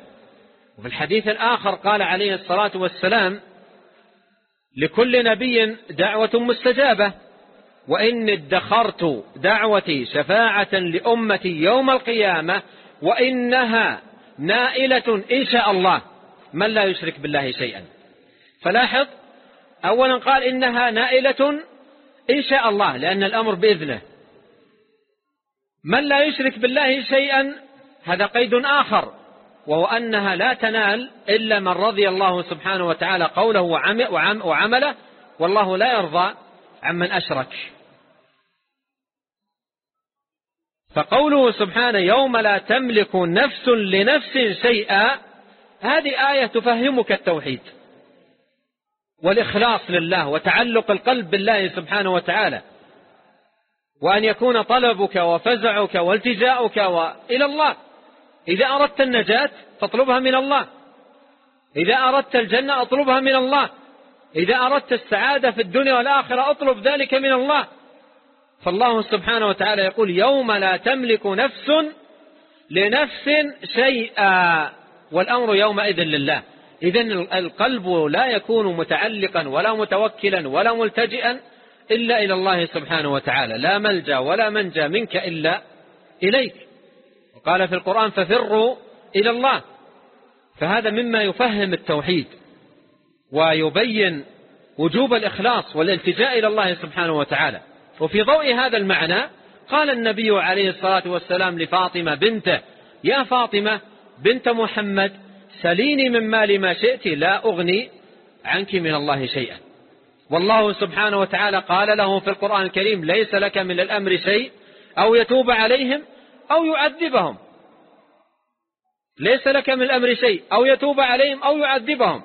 وفي الحديث الآخر قال عليه الصلاة والسلام لكل نبي دعوة مستجابة وإن ادخرت دعوتي شفاعة لأمتي يوم القيامة وإنها نائلة إن شاء الله من لا يشرك بالله شيئا. فلاحظ أولا قال إنها نائلة إن شاء الله لأن الأمر بإذنه. من لا يشرك بالله شيئا هذا قيد آخر وهو أنها لا تنال إلا من رضي الله سبحانه وتعالى قوله وعمله والله لا يرضى عمن أشرك. فقوله سبحانه يوم لا تملك نفس لنفس شيئا هذه آية تفهمك التوحيد. والإخلاص لله وتعلق القلب بالله سبحانه وتعالى. وأن يكون طلبك وفزعك والتجاؤك إلى الله. إذا أردت النجاة فاطلبها من الله. إذا أردت الجنة أطلبها من الله. إذا أردت السعادة في الدنيا والآخرة أطلب ذلك من الله. فالله سبحانه وتعالى يقول يوم لا تملك نفس لنفس شيئا. والأمر يومئذ لله. إذن القلب لا يكون متعلقا ولا متوكلا ولا ملتجئا إلا إلى الله سبحانه وتعالى. لا ملجأ ولا منجأ منك إلا إليك. وقال في القرآن ففروا إلى الله. فهذا مما يفهم التوحيد ويبين وجوب الإخلاص والالتجاء إلى الله سبحانه وتعالى. وفي ضوء هذا المعنى قال النبي عليه الصلاة والسلام لفاطمة بنته يا فاطمة بنت محمد سليني من مال ما شئت لا أغني عنك من الله شيئا. والله سبحانه وتعالى قال له في القرآن الكريم ليس لك من الأمر شيء أو يتوب عليهم أو يعذبهم ليس لك من الأمر شيء أو يتوب عليهم أو يعذبهم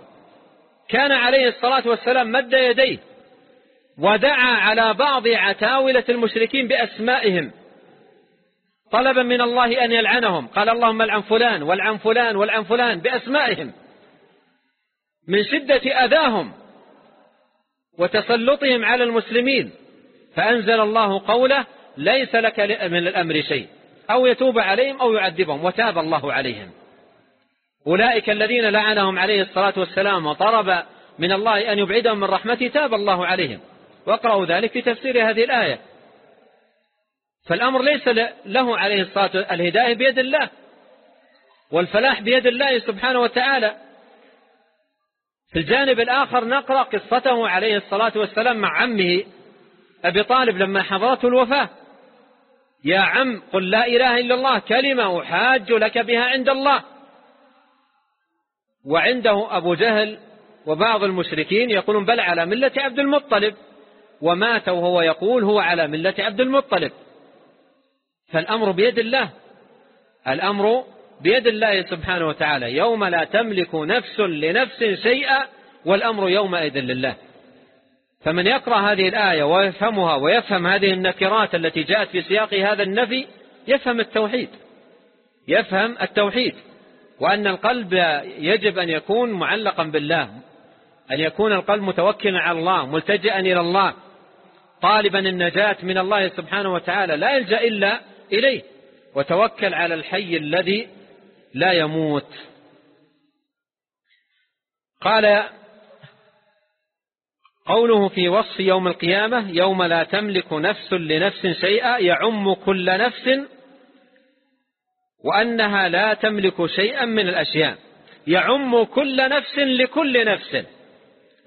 كان عليه الصلاة والسلام مد يديه ودعا على بعض عتاولة المشركين بأسمائهم. طلبا من الله أن يلعنهم. قال اللهم العن فلان والعن فلان والعن فلان بأسمائهم من شدة أذاهم وتسلطهم على المسلمين. فأنزل الله قوله ليس لك من الأمر شيء. أو يتوب عليهم أو يعذبهم. وتاب الله عليهم. أولئك الذين لعنهم عليه الصلاة والسلام وطلب من الله أن يبعدهم من رحمته تاب الله عليهم. واقرأوا ذلك في تفسير هذه الآية. فالأمر ليس له عليه الصلاة الهداية بيد الله والفلاح بيد الله سبحانه وتعالى. في الجانب الآخر نقرأ قصته عليه الصلاة والسلام مع عمه أبي طالب لما حضرته الوفاة. يا عم قل لا إله إلا الله كلمة أحاج لك بها عند الله. وعنده أبو جهل وبعض المشركين يقولون بل على ملة عبد المطلب. ومات وهو يقول هو على ملة عبد المطلب. فالأمر بيد الله. الأمر بيد الله سبحانه وتعالى. يوم لا تملك نفس لنفس شيئا والأمر يومئذ لله. فمن يقرأ هذه الآية ويفهمها ويفهم هذه النكرات التي جاءت في سياق هذا النفي يفهم التوحيد. يفهم التوحيد. وأن القلب يجب أن يكون معلقا بالله. أن يكون القلب متوكلا على الله ملتجئا إلى الله. طالبا النجاة من الله سبحانه وتعالى. لا يلجأ إلا إليه. وتوكل على الحي الذي لا يموت. قال قوله في وصف يوم القيامة يوم لا تملك نفس لنفس شيئا يعم كل نفس وأنها لا تملك شيئا من الأشياء. يعم كل نفس لكل نفس.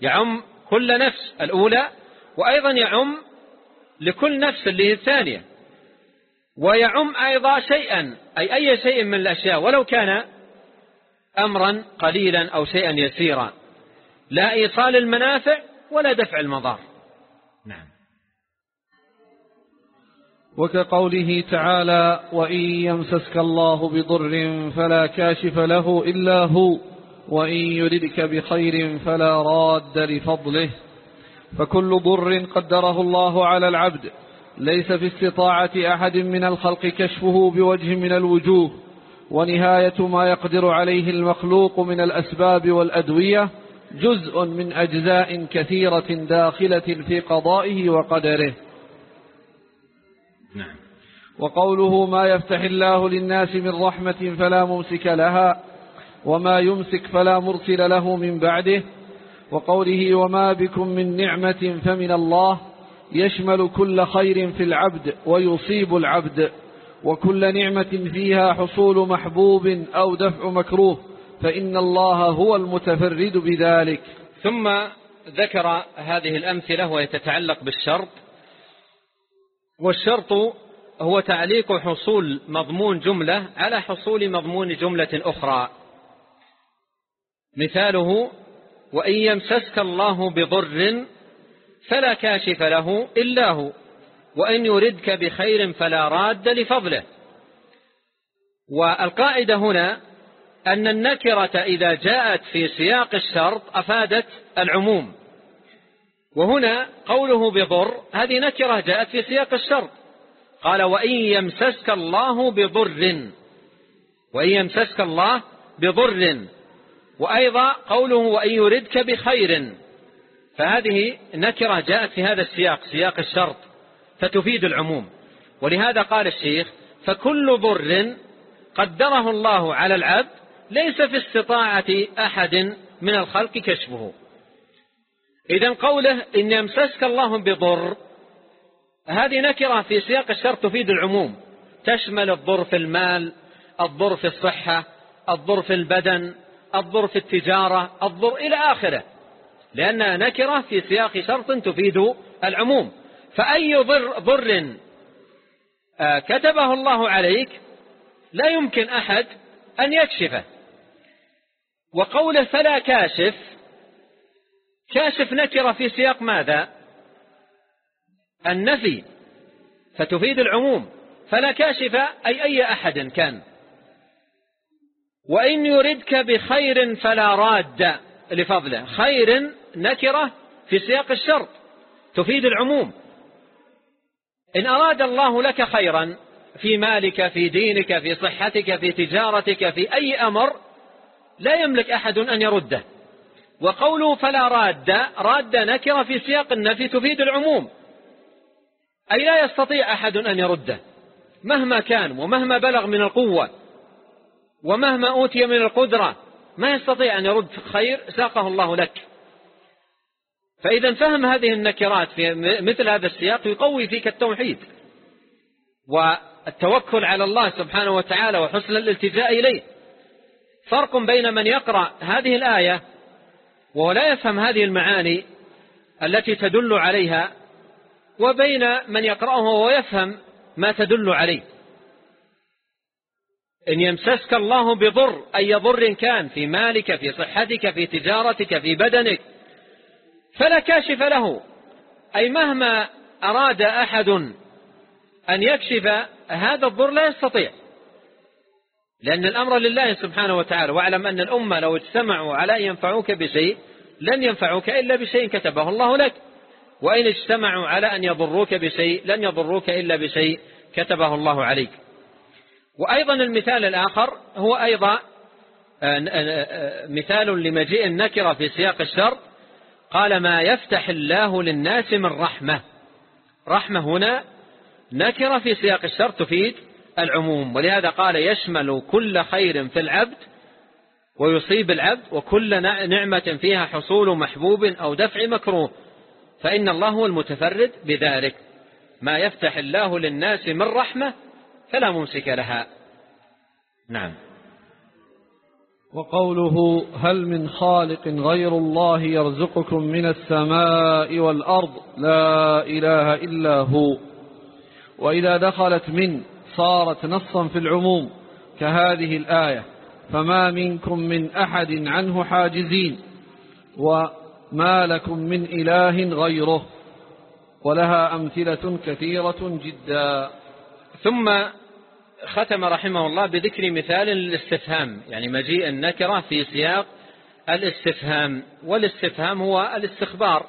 يعم كل نفس الأولى وأيضا يعم لكل نفس اللي هي الثانية. ويعم أيضا شيئا أي أي شيء من الأشياء ولو كان أمرا قليلا أو شيئا يسيرا. لا إيصال المنافع ولا دفع المضار. نعم. وكقوله تعالى وإن يمسسك الله بضر فلا كاشف له إلا هو وإن يردك بخير فلا راد لفضله. فكل ضر قدره الله على العبد. ليس في استطاعة أحد من الخلق كشفه بوجه من الوجوه ونهاية ما يقدر عليه المخلوق من الأسباب والأدوية جزء من أجزاء كثيرة داخلة في قضائه وقدره. نعم. وقوله ما يفتح الله للناس من رحمة فلا ممسك لها وما يمسك فلا مرسل له من بعده وقوله وما بكم من نعمة فمن الله يشمل كل خير في العبد ويصيب العبد وكل نعمة فيها حصول محبوب أو دفع مكروه فإن الله هو المتفرد بذلك. ثم ذكر هذه الأمثلة وهي تتعلق بالشرط. والشرط هو تعليق حصول مضمون جملة على حصول مضمون جملة أخرى. مثاله وإن يمسسك الله بضر فلا كاشف له إلا هو وإن يردك بخير فلا راد لفضله. والقاعدة هنا أن النكرة إذا جاءت في سياق الشرط أفادت العموم. وهنا قوله بضر هذه نكرة جاءت في سياق الشرط. قال وإن يمسسك الله بضر وإن يمسسك الله بضر وأيضا قوله وإن يردك بخير فهذه نكرة جاءت في هذا السياق سياق الشرط فتفيد العموم. ولهذا قال الشيخ فكل ضر قدره الله على العبد ليس في استطاعة أحد من الخلق كشفه. إذا قوله إن يمسسك الله بضر هذه نكرة في سياق الشرط تفيد العموم. تشمل الضر في المال الضر في الصحة الضر في البدن الضر في التجارة الضر إلى آخره. لأنها نكرة في سياق شرط تفيد العموم. فأي ضر, ضر آه، كتبه الله عليك لا يمكن أحد أن يكشفه. وقوله فلا كاشف كاشف نكرة في سياق ماذا؟ النفي. فتفيد العموم. فلا كاشف أي أي أحد كان. وإن يردك بخير فلا راد. لفضله. خير نكرة في سياق الشرط تفيد العموم. إن أراد الله لك خيرا في مالك في دينك في صحتك في تجارتك في أي أمر لا يملك أحد أن يرده. وقوله فلا راد راد نكرة في سياق النفي تفيد العموم. أي لا يستطيع أحد أن يرده مهما كان ومهما بلغ من القوة ومهما أوتي من القدرة. ما يستطيع أن يرد خير ساقه الله لك. فإذا فهم هذه النكرات في مثل هذا السياق يقوي فيك التوحيد والتوكل على الله سبحانه وتعالى وحسن الالتجاء إليه. فرق بين من يقرأ هذه الآية ولا يفهم هذه المعاني التي تدل عليها وبين من يقرأه ويفهم ما تدل عليه. إن يمسسك الله بضر أي ضر كان في مالك في صحتك في تجارتك في بدنك فلا كاشف له. أي مهما أراد أحد أن يكشف هذا الضر لا يستطيع. لأن الأمر لله سبحانه وتعالى. واعلم أن الأمة لو اجتمعوا على أن ينفعوك بشيء لن ينفعوك إلا بشيء كتبه الله لك. وإن اجتمعوا على أن يضروك بشيء لن يضروك إلا بشيء كتبه الله عليك. وأيضا المثال الآخر هو أيضا آه، آه، آه، مثال لمجيء النكرة في سياق الشر. قال ما يفتح الله للناس من رحمة. رحمة هنا نكرة في سياق الشر تفيد العموم. ولهذا قال يشمل كل خير في العبد ويصيب العبد وكل نعمة فيها حصول محبوب أو دفع مكروه. فإن الله هو المتفرد بذلك. ما يفتح الله للناس من رحمة فلا ممسك لها. نعم. وقوله هل من خالق غير الله يرزقكم من السماء والأرض؟ لا إله إلا هو. وإذا دخلت من صارت نصا في العموم كهذه الآية. فما منكم من أحد عنه حاجزين. وما لكم من إله غيره. ولها أمثلة كثيرة جدا. ثم ختم رحمه الله بذكر مثال للاستفهام يعني مجيء النكرة في سياق الاستفهام والاستفهام هو الاستخبار.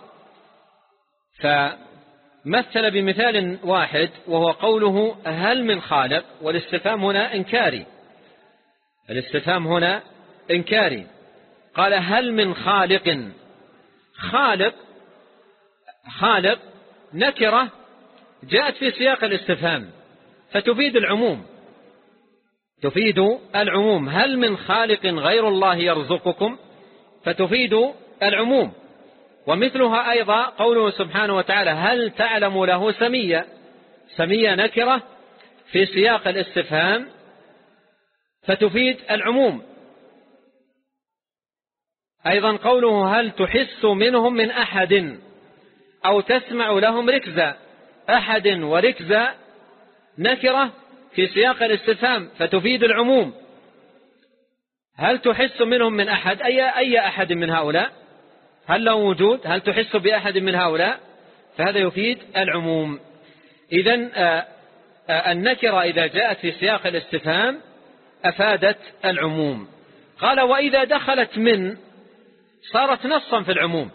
فمثل بمثال واحد وهو قوله هل من خالق والاستفهام هنا إنكاري. الاستفهام هنا إنكاري. قال هل من خالق. خالق خالق نكرة جاءت في سياق الاستفهام. فتفيد العموم. تفيد العموم. هل من خالق غير الله يرزقكم؟ فتفيد العموم. ومثلها أيضا قوله سبحانه وتعالى هل تعلم له سمية؟ سمية نكرة في سياق الاستفهام. فتفيد العموم. أيضا قوله هل تحس منهم من أحد؟ أو تسمع لهم ركزا. أحد وركزا نكرة في سياق الاستفهام فتفيد العموم. هل تحس منهم من أحد؟ أي, أي أحد من هؤلاء؟ هل له وجود؟ هل تحس بأحد من هؤلاء؟ فهذا يفيد العموم. إذا آه، آه، النكرة إذا جاءت في سياق الاستفهام أفادت العموم. قال وإذا دخلت من صارت نصا في العموم.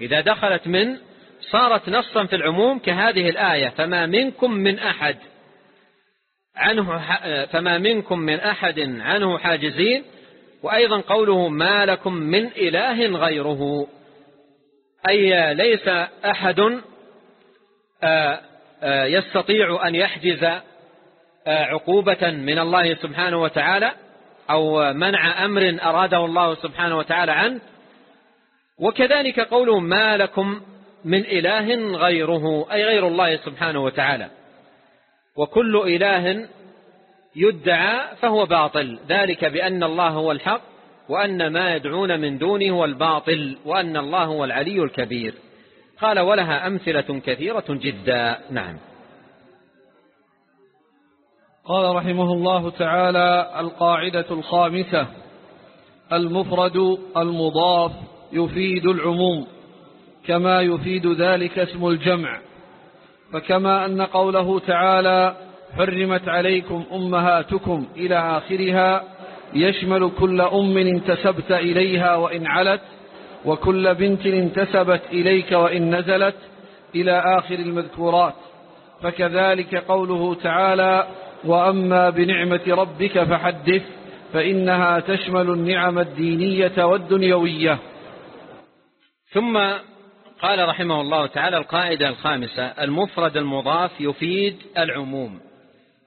إذا دخلت من صارت نصا في العموم كهذه الآية فما منكم من أحد. عنه فما منكم من أحد عنه حاجزين وأيضا قوله ما لكم من إله غيره. أي ليس أحد آه، آه، يستطيع أن يحجز آه، عقوبة من الله سبحانه وتعالى أو منع أمر أراده الله سبحانه وتعالى عنه. وكذلك قوله ما لكم من إله غيره أي غير الله سبحانه وتعالى. وكل إله يدعى فهو باطل. ذلك بأن الله هو الحق وأن ما يدعون من دونه هو الباطل وأن الله هو العلي الكبير. قال ولها أمثلة كثيرة جدا. نعم. قال رحمه الله تعالى القاعدة الخامسة المفرد المضاف يفيد العموم كما يفيد ذلك اسم الجمع. فكما أن قوله تعالى حرمت عليكم أمهاتكم إلى آخرها يشمل كل أم انتسبت إليها وإن علت وكل بنت انتسبت إليك وإن نزلت إلى آخر المذكورات. فكذلك قوله تعالى وأما بنعمة ربك فحدث فإنها تشمل النعم الدينية والدنيوية. ثم قال رحمه الله تعالى القاعدة الخامسة المفرد المضاف يفيد العموم.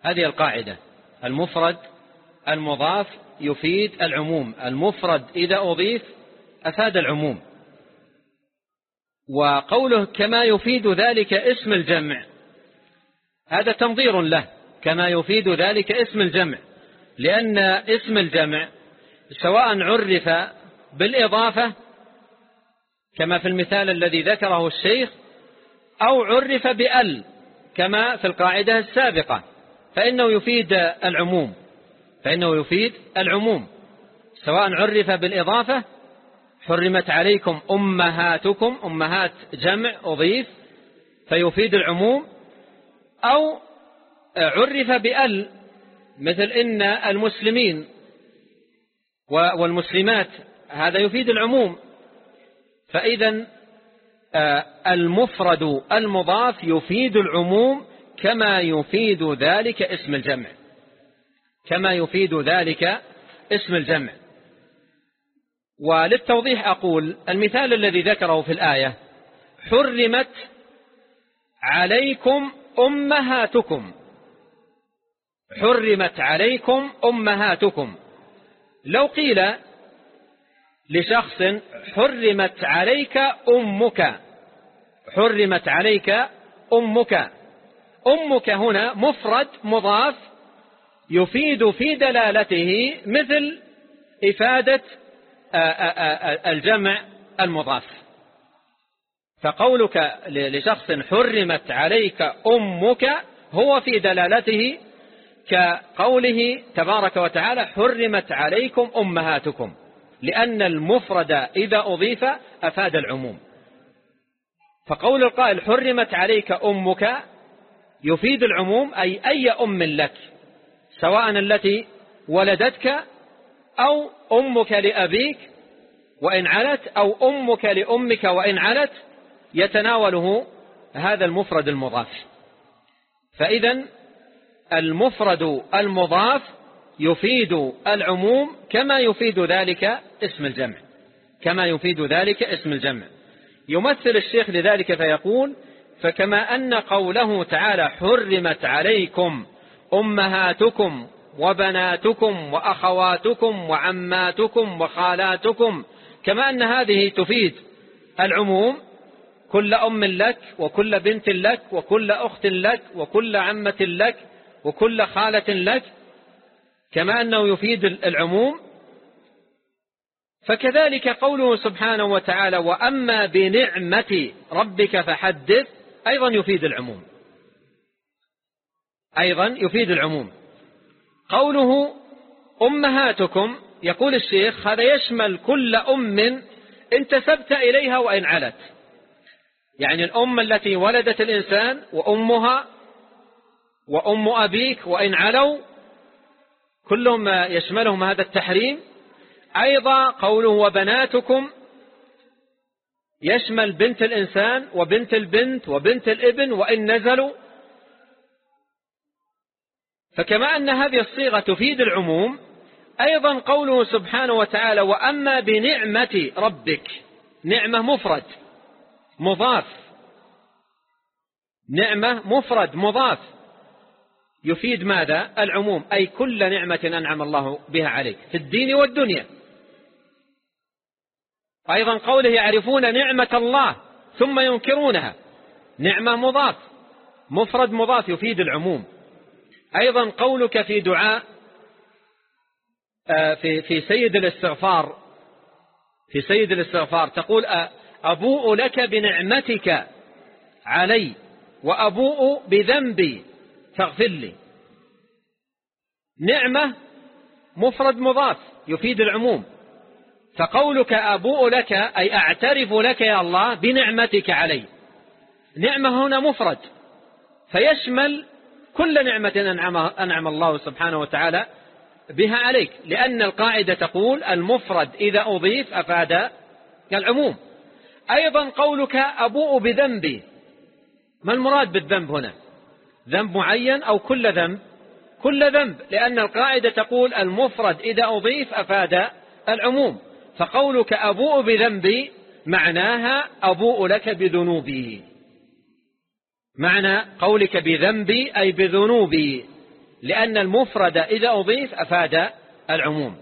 هذه القاعدة. المفرد المضاف يفيد العموم. المفرد إذا أضيف أفاد العموم. وقوله كما يفيد ذلك اسم الجمع هذا تنظير له كما يفيد ذلك اسم الجمع. لأن اسم الجمع سواء عرف بالإضافة كما في المثال الذي ذكره الشيخ أو عرف بأل كما في القاعدة السابقة فإنه يفيد العموم فإنه يفيد العموم. سواء عرف بالإضافة حرمت عليكم أمهاتكم أمهات جمع أضيف فيفيد العموم. أو عرف بأل مثل إن المسلمين والمسلمات هذا يفيد العموم. فإذا آه، المفرد المضاف يفيد العموم كما يفيد ذلك اسم الجمع. كما يفيد ذلك اسم الجمع. وللتوضيح أقول المثال الذي ذكره في الآية حرمت عليكم أمهاتكم. حرمت عليكم أمهاتكم. لو قيل لشخص حرمت عليك أمك. حرمت عليك أمك. أمك هنا مفرد مضاف يفيد في دلالته مثل إفادة الجمع المضاف. فقولك لشخص حرمت عليك أمك هو في دلالته كقوله تبارك وتعالى حرمت عليكم أمهاتكم. لأن المفرد إذا أضيف أفاد العموم. فقول القائل حرمت عليك أمك يفيد العموم أي أي أم لك سواء التي ولدتك أو أمك لأبيك وإن علت أو أمك لأمك وإن علت يتناوله هذا المفرد المضاف. فإذا المفرد المضاف يفيد العموم كما يفيد ذلك اسم الجمع. كما يفيد ذلك اسم الجمع. يمثل الشيخ لذلك فيقول فكما أن قوله تعالى حرمت عليكم أمهاتكم وبناتكم وأخواتكم وعماتكم وخالاتكم كما أن هذه تفيد العموم كل أم لك وكل بنت لك وكل أخت لك وكل عمة لك وكل خالة لك كما أنه يفيد العموم فكذلك قوله سبحانه وتعالى وأما بنعمة ربك فحدث أيضا يفيد العموم. أيضا يفيد العموم. قوله أمهاتكم يقول الشيخ هذا يشمل كل أم انتسبت إليها وإن علت. يعني الأم التي ولدت الإنسان وأمها وأم أبيك وإن علوا كلهم يشملهم هذا التحريم. أيضا قوله وبناتكم يشمل بنت الإنسان وبنت البنت وبنت الإبن وإن نزلوا. فكما أن هذه الصيغة تفيد العموم أيضا قوله سبحانه وتعالى وأما بنعمة ربك نعمة مفرد مضاف. نعمة مفرد مضاف. يفيد ماذا؟ العموم أي كل نعمة أنعم الله بها عليك في الدين والدنيا. أيضا قوله يعرفون نعمة الله ثم ينكرونها. نعمة مضاف مفرد مضاف يفيد العموم. أيضا قولك في دعاء آه، في في سيد الاستغفار في سيد الاستغفار تقول أبوء لك بنعمتك علي وأبوء بذنبي. فاغفر لي. نعمة مفرد مضاف يفيد العموم. فقولك أبوء لك أي أعترف لك يا الله بنعمتك علي. نعمة هنا مفرد. فيشمل كل نعمة أنعم, الله سبحانه وتعالى بها عليك. لأن القاعدة تقول المفرد إذا أضيف أفاد العموم أيضا قولك أبوء بذنبي. ما المراد بالذنب هنا؟ ذنب معين أو كل ذنب. كل ذنب لأن القاعدة تقول المفرد إذا أضيف أفاد العموم. فقولك أبوء بذنبي معناها أبوء لك بذنوبي. معنى قولك بذنبي أي بذنوبي. لأن المفرد إذا أضيف أفاد العموم.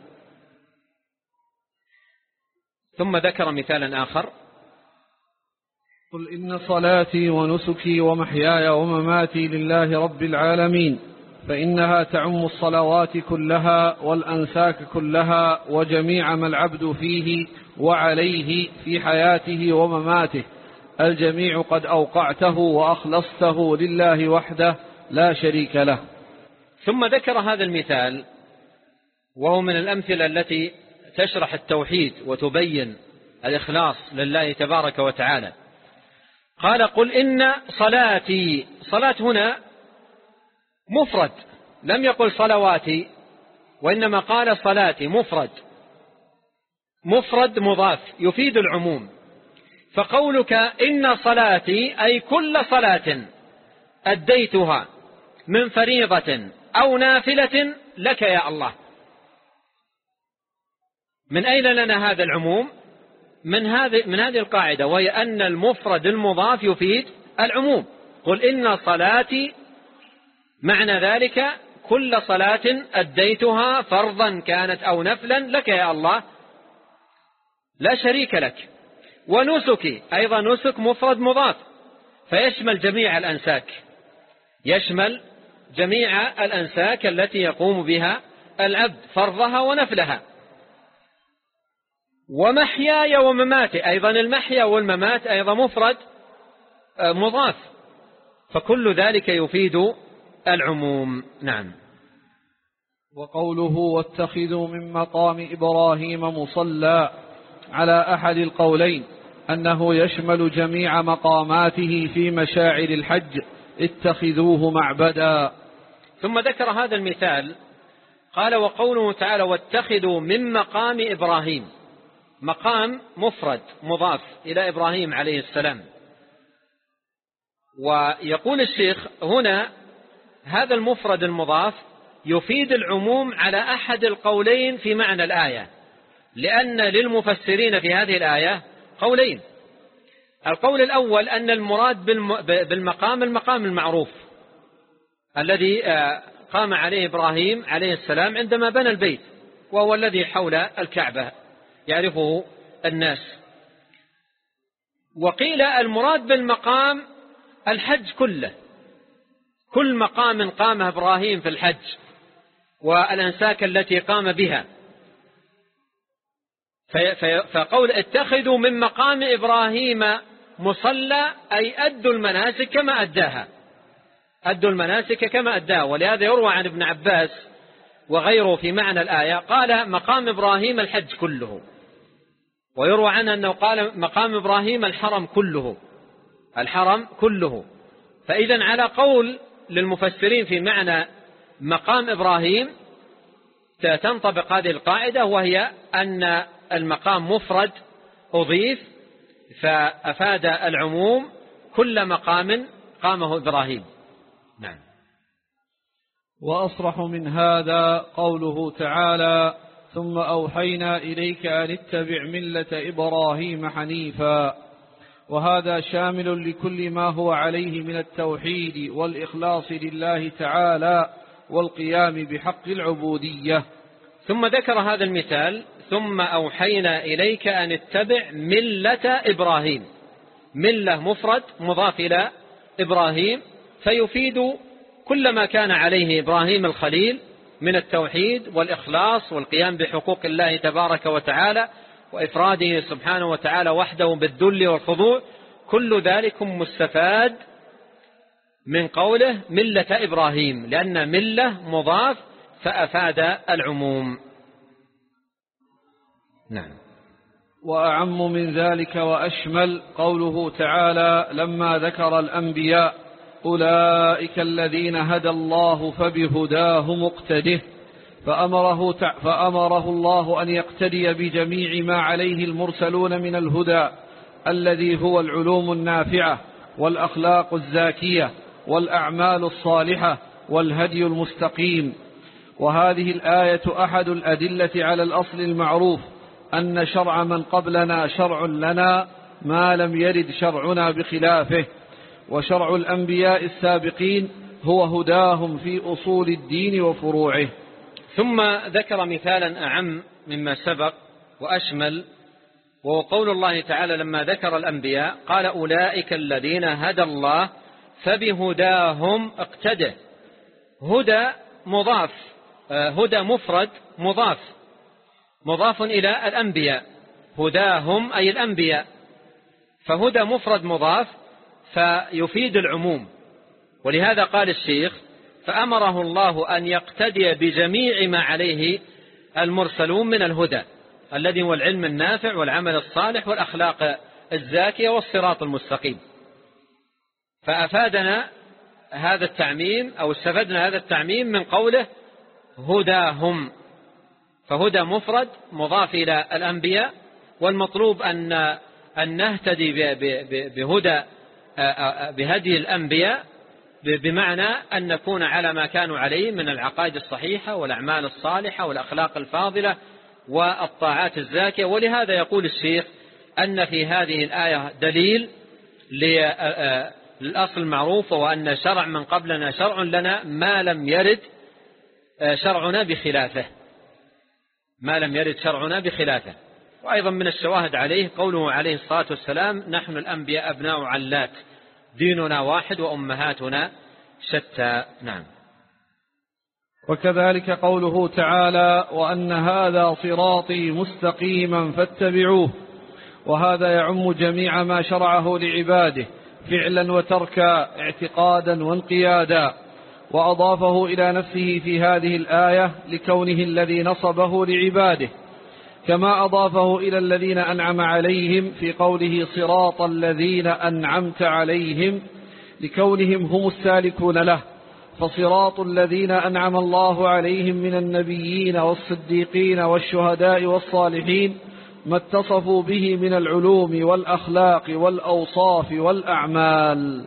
ثم ذكر مثالا آخر قل إن صلاتي ونسكي ومحياي ومماتي لله رب العالمين فإنها تعم الصلوات كلها والأنساك كلها وجميع ما العبد فيه وعليه في حياته ومماته. الجميع قد أوقعته وأخلصته لله وحده لا شريك له. ثم ذكر هذا المثال وهو من الأمثلة التي تشرح التوحيد وتبين الإخلاص لله تبارك وتعالى. قال قل إن صلاتي صلاة هنا مفرد لم يقل صلواتي وإنما قال صلاتي مفرد. مفرد مضاف يفيد العموم. فقولك إن صلاتي أي كل صلاة أديتها من فريضة أو نافلة لك يا الله. من أين لنا هذا العموم؟ من هذه من هذه القاعدة وهي أن المفرد المضاف يفيد العموم. قل إن صلاتي معنى ذلك كل صلاة أديتها فرضا كانت أو نفلا لك يا الله لا شريك لك. ونسكي أيضا نسك مفرد مضاف. فيشمل جميع الأنساك. يشمل جميع الأنساك التي يقوم بها العبد فرضها ونفلها. ومحياي ومماتي. أيضا المحيا والممات أيضا مفرد آه، مضاف. فكل ذلك يفيد العموم. نعم. وقوله واتخذوا من مقام إبراهيم مصلى على أحد القولين أنه يشمل جميع مقاماته في مشاعر الحج اتخذوه معبدا. ثم ذكر هذا المثال قال وقوله تعالى واتخذوا من مقام إبراهيم. مقام مفرد مضاف إلى إبراهيم عليه السلام. ويقول الشيخ هنا هذا المفرد المضاف يفيد العموم على أحد القولين في معنى الآية لأن للمفسرين في هذه الآية قولين. القول الأول أن المراد بالمقام المقام المعروف الذي آه، قام عليه إبراهيم عليه السلام عندما بنى البيت وهو الذي حول الكعبة. يعرفه الناس. وقيل المراد بالمقام الحج كله. كل مقام قامه إبراهيم في الحج والأنساك التي قام بها. فقول اتخذوا من مقام إبراهيم مصلى أي أدوا المناسك كما أداها. أدوا المناسك كما أداها. ولهذا يروى عن ابن عباس وغيره في معنى الآية قال مقام إبراهيم الحج كله. ويروى عنه أنه قال مقام إبراهيم الحرم كله الحرم كله. فإذا على قول للمفسرين في معنى مقام إبراهيم تنطبق هذه القاعدة وهي أن المقام مفرد أضيف فأفاد العموم كل مقام قامه إبراهيم. نعم. وأصرح من هذا قوله تعالى ثم أوحينا إليك أن اتبع ملة إبراهيم حنيفا. وهذا شامل لكل ما هو عليه من التوحيد والإخلاص لله تعالى والقيام بحق العبودية. ثم ذكر هذا المثال ثم أوحينا إليك أن اتبع ملة إبراهيم. ملة مفرد مضاف إلى إبراهيم فيفيد كل ما كان عليه إبراهيم الخليل من التوحيد والإخلاص والقيام بحقوق الله تبارك وتعالى وإفراده سبحانه وتعالى وحده بالذل والخضوع كل ذلك مستفاد من قوله ملة إبراهيم لأن ملة مضاف فأفاد العموم. نعم. وأعم من ذلك وأشمل قوله تعالى لما ذكر الأنبياء أولئك الذين هدى الله فبهداه مقتده فأمره, فأمره الله أن يقتدي بجميع ما عليه المرسلون من الهدى الذي هو العلوم النافعة والأخلاق الزاكية والأعمال الصالحة والهدي المستقيم. وهذه الآية أحد الأدلة على الأصل المعروف أن شرع من قبلنا شرع لنا ما لم يرد شرعنا بخلافه. وشرع الأنبياء السابقين هو هداهم في أصول الدين وفروعه. ثم ذكر مثالا أعم مما سبق وأشمل وهو قول الله تعالى لما ذكر الأنبياء قال أولئك الذين هدى الله فبهداهم اقتده. هدى مضاف هدى مفرد مضاف مضاف إلى الأنبياء. هداهم أي الأنبياء. فهدى مفرد مضاف فيفيد العموم. ولهذا قال الشيخ فأمره الله أن يقتدي بجميع ما عليه المرسلون من الهدى الذي هو العلم النافع والعمل الصالح والأخلاق الزاكية والصراط المستقيم. فأفادنا هذا التعميم أو استفدنا هذا التعميم من قوله هداهم. فهدى مفرد مضاف إلى الأنبياء والمطلوب أن أن نهتدي بهدى بهدي الأنبياء بمعنى أن نكون على ما كانوا عليه من العقائد الصحيحة والأعمال الصالحة والأخلاق الفاضلة والطاعات الزاكية. ولهذا يقول الشيخ أن في هذه الآية دليل للأصل المعروف وأن شرع من قبلنا شرع لنا ما لم يرد شرعنا بخلافه. ما لم يرد شرعنا بخلافه. وأيضا من الشواهد عليه قوله عليه الصلاة والسلام نحن الأنبياء أبناء علات ديننا واحد وأمهاتنا شتى. نعم. وكذلك قوله تعالى وأن هذا صراطي مستقيما فاتبعوه وهذا يعم جميع ما شرعه لعباده فعلا وتركا اعتقادا وانقيادا وأضافه إلى نفسه في هذه الآية لكونه الذي نصبه لعباده. كما أضافه إلى الذين أنعم عليهم في قوله صراط الذين أنعمت عليهم لكونهم هم السالكون له فصراط الذين أنعم الله عليهم من النبيين والصديقين والشهداء والصالحين ما اتصفوا به من العلوم والأخلاق والأوصاف والأعمال.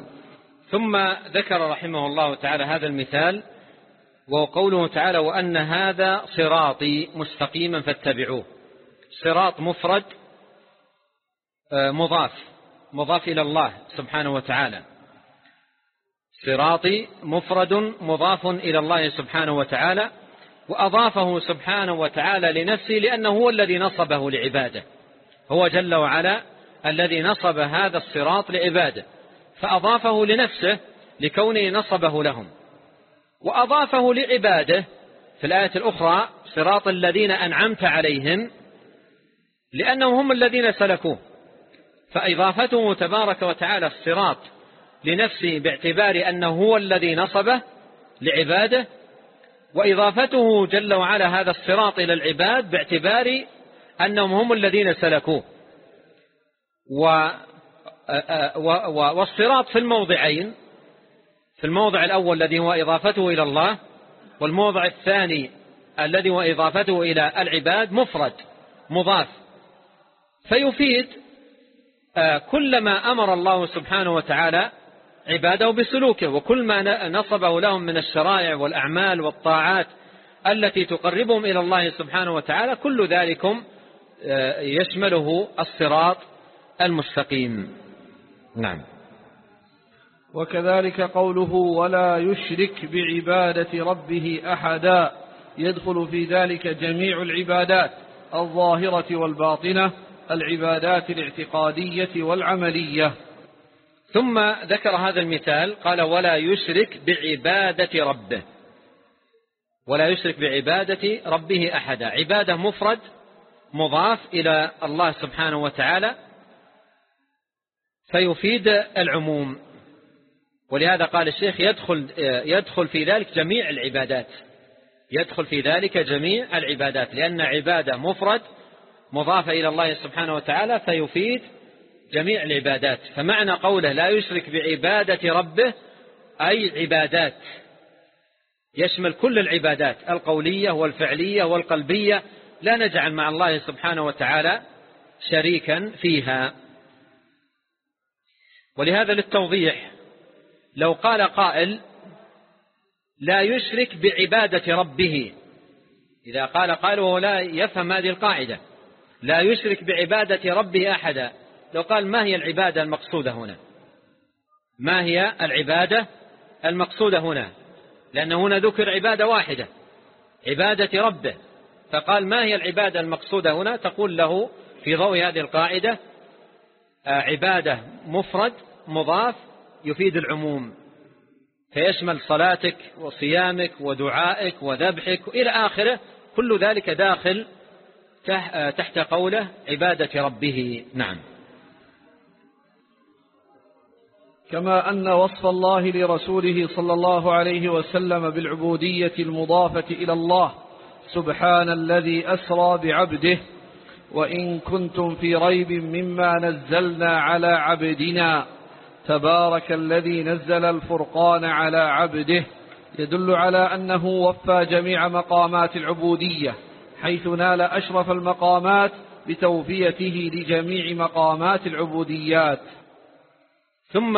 ثم ذكر رحمه الله تعالى هذا المثال وهو قوله تعالى وأن هذا صراطي مستقيما فاتبعوه. صراط مفرد آه، مضاف مضاف إلى الله سبحانه وتعالى. صراطي مفرد مضاف إلى الله سبحانه وتعالى وأضافه سبحانه وتعالى لنفسه لأنه هو الذي نصبه لعباده. هو جل وعلا الذي نصب هذا الصراط لعباده فأضافه لنفسه لكونه نصبه لهم. وأضافه لعباده في الآية الأخرى صراط الذين أنعمت عليهم لأنهم هم الذين سلكوه. فإضافته تبارك وتعالى الصراط لنفسه باعتبار أنه هو الذي نصبه لعباده وإضافته جل وعلا هذا الصراط إلى العباد باعتبار أنهم هم الذين سلكوه. والصراط في الموضعين في الموضع الأول الذي هو إضافته إلى الله والموضع الثاني الذي هو إضافته إلى العباد مفرد مضاف. فيفيد آه، كل ما أمر الله سبحانه وتعالى عباده بسلوكه وكل ما نصبه لهم من الشرائع والأعمال والطاعات التي تقربهم إلى الله سبحانه وتعالى كل ذلكم آه، يشمله الصراط المستقيم. نعم. وكذلك قوله ولا يشرك بعبادة ربه أحدا يدخل في ذلك جميع العبادات الظاهرة والباطنة. العبادات الاعتقادية والعملية. ثم ذكر هذا المثال قال ولا يشرك بعبادة ربه. ولا يشرك بعبادة ربه أحدا. عبادة مفرد مضاف إلى الله سبحانه وتعالى فيفيد العموم. ولهذا قال الشيخ يدخل, يدخل في ذلك جميع العبادات. يدخل في ذلك جميع العبادات لأن عبادة مفرد مضافة إلى الله سبحانه وتعالى فيفيد جميع العبادات. فمعنى قوله لا يشرك بعبادة ربه أي عبادات. يشمل كل العبادات القولية والفعلية والقلبية. لا نجعل مع الله سبحانه وتعالى شريكا فيها. ولهذا للتوضيح لو قال قائل لا يشرك بعبادة ربه إذا قال قائل وهو لا يفهم هذه القاعدة. لا يشرك بعبادة ربه أحدا. لو قال ما هي العبادة المقصودة هنا؟ ما هي العبادة المقصودة هنا؟ لأن هنا ذكر عبادة واحدة عبادة ربه. فقال ما هي العبادة المقصودة هنا؟ تقول له في ضوء هذه القاعدة آه، عبادة مفرد مضاف يفيد العموم. فيشمل صلاتك وصيامك ودعائك وذبحك إلى آخره كل ذلك داخل تحت قوله عبادة ربه. نعم. كما أن وصف الله لرسوله صلى الله عليه وسلم بالعبودية المضافة إلى الله. سبحان الذي أسرى بعبده وإن كنتم في ريب مما نزلنا على عبدنا. تبارك الذي نزل الفرقان على عبده يدل على أنه وفى جميع مقامات العبودية. حيث نال أشرف المقامات بتوفيته لجميع مقامات العبوديات. ثم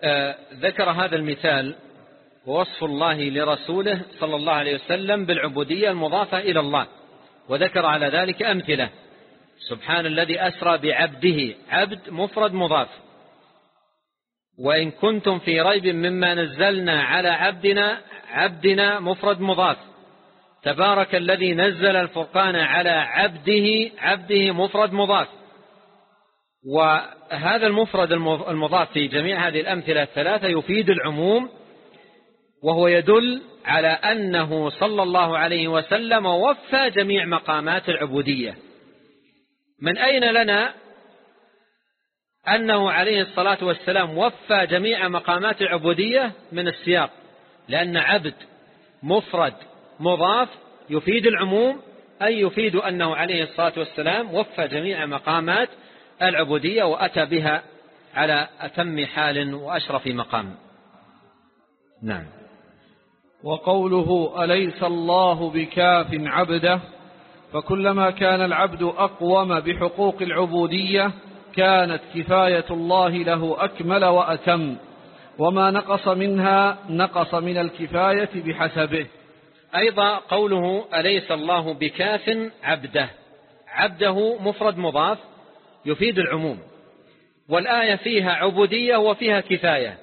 آه، ذكر هذا المثال ووصف الله لرسوله صلى الله عليه وسلم بالعبودية المضافة إلى الله وذكر على ذلك أمثلة. سبحان الذي أسرى بعبده عبد مفرد مضاف. وإن كنتم في ريب مما نزلنا على عبدنا عبدنا مفرد مضاف. تبارك الذي نزل الفرقان على عبده عبده مفرد مضاف. وهذا المفرد المضاف في جميع هذه الأمثلة الثلاثة يفيد العموم وهو يدل على أنه صلى الله عليه وسلم وفى جميع مقامات العبودية. من أين لنا أنه عليه الصلاة والسلام وفى جميع مقامات العبودية؟ من السياق. لأن عبد مفرد مضاف يفيد العموم أي يفيد أنه عليه الصلاة والسلام وفى جميع مقامات العبودية وأتى بها على أتم حال وأشرف مقام. نعم. وقوله أليس الله بكاف عبده؟ فكلما كان العبد أقوم بحقوق العبودية كانت كفاية الله له أكمل وأتم وما نقص منها نقص من الكفاية بحسبه. أيضا قوله أليس الله بكاف عبده؟ عبده مفرد مضاف يفيد العموم. والآية فيها عبودية وفيها كفاية.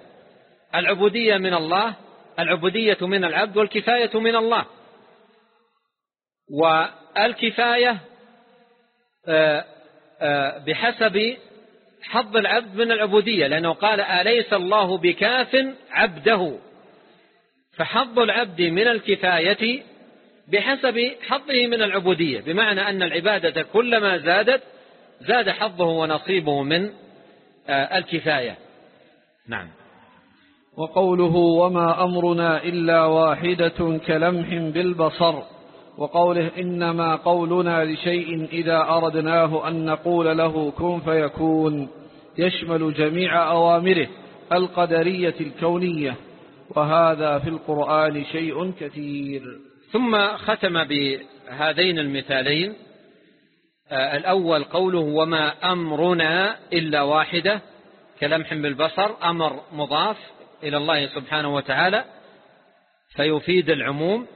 العبودية من الله العبودية من العبد والكفاية من الله. والكفاية آه، آه، بحسب حظ العبد من العبودية لأنه قال أليس الله بكاف عبده؟ فحظ العبد من الكفاية بحسب حظه من العبودية بمعنى أن العبادة كلما زادت زاد حظه ونصيبه من آه، الكفاية. نعم. وقوله وما أمرنا إلا واحدة كلمح بالبصر وقوله إنما قولنا لشيء إذا أردناه أن نقول له كن فيكون يشمل جميع أوامره القدرية الكونية. وهذا في القرآن شيء كثير. ثم ختم بهذين المثالين. آه، الأول قوله وما أمرنا إلا واحدة كلمح بالبصر أمر مضاف إلى الله سبحانه وتعالى فيفيد العموم.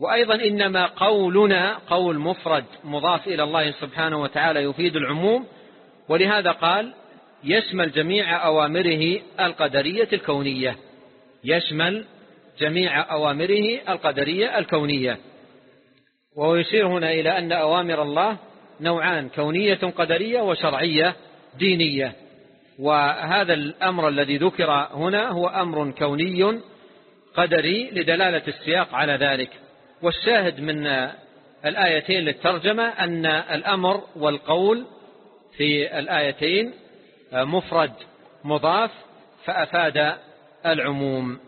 وأيضا إنما قولنا قول مفرد مضاف إلى الله سبحانه وتعالى يفيد العموم. ولهذا قال يشمل جميع أوامره القدرية الكونية. يشمل جميع أوامره القدرية الكونية. وهو يشير هنا إلى أن أوامر الله نوعان كونية قدرية وشرعية دينية. وهذا الأمر الذي ذكر هنا هو أمر كوني قدري لدلالة السياق على ذلك. والشاهد من الآيتين للترجمة أن الأمر والقول في الآيتين مفرد مضاف فأفاد العموم.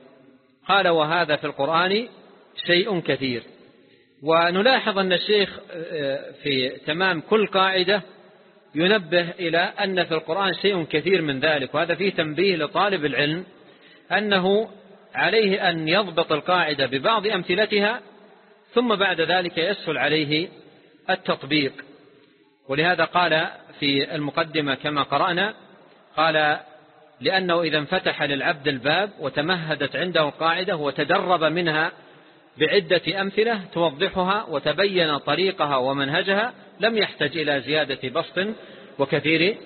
قال وهذا في القرآن شيء كثير. ونلاحظ أن الشيخ في تمام كل قاعدة ينبه إلى أن في القرآن شيء كثير من ذلك. وهذا فيه تنبيه لطالب العلم أنه عليه أن يضبط القاعدة ببعض أمثلتها ثم بعد ذلك يسهل عليه التطبيق. ولهذا قال في المقدمة كما قرأنا قال لأنه إذا انفتح للعبد الباب وتمهدت عنده القاعدة وتدرب منها بعدة أمثلة توضحها وتبين طريقها ومنهجها لم يحتج إلى زيادة بسط وكثير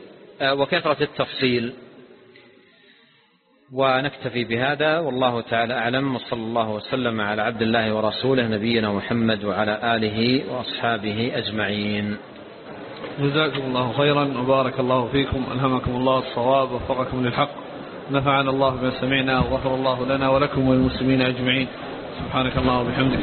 وكثرة التفصيل. ونكتفي بهذا والله تعالى أعلم وصلى الله وسلم على عبد الله ورسوله نبينا محمد وعلى آله وأصحابه أجمعين. جزاكم الله خيرا وبارك الله فيكم ألهمكم الله الصواب وفقكم للحق. نفعنا الله بما سمعنا وغفر الله لنا ولكم وللمسلمين أجمعين. سبحانك الله وبحمدك.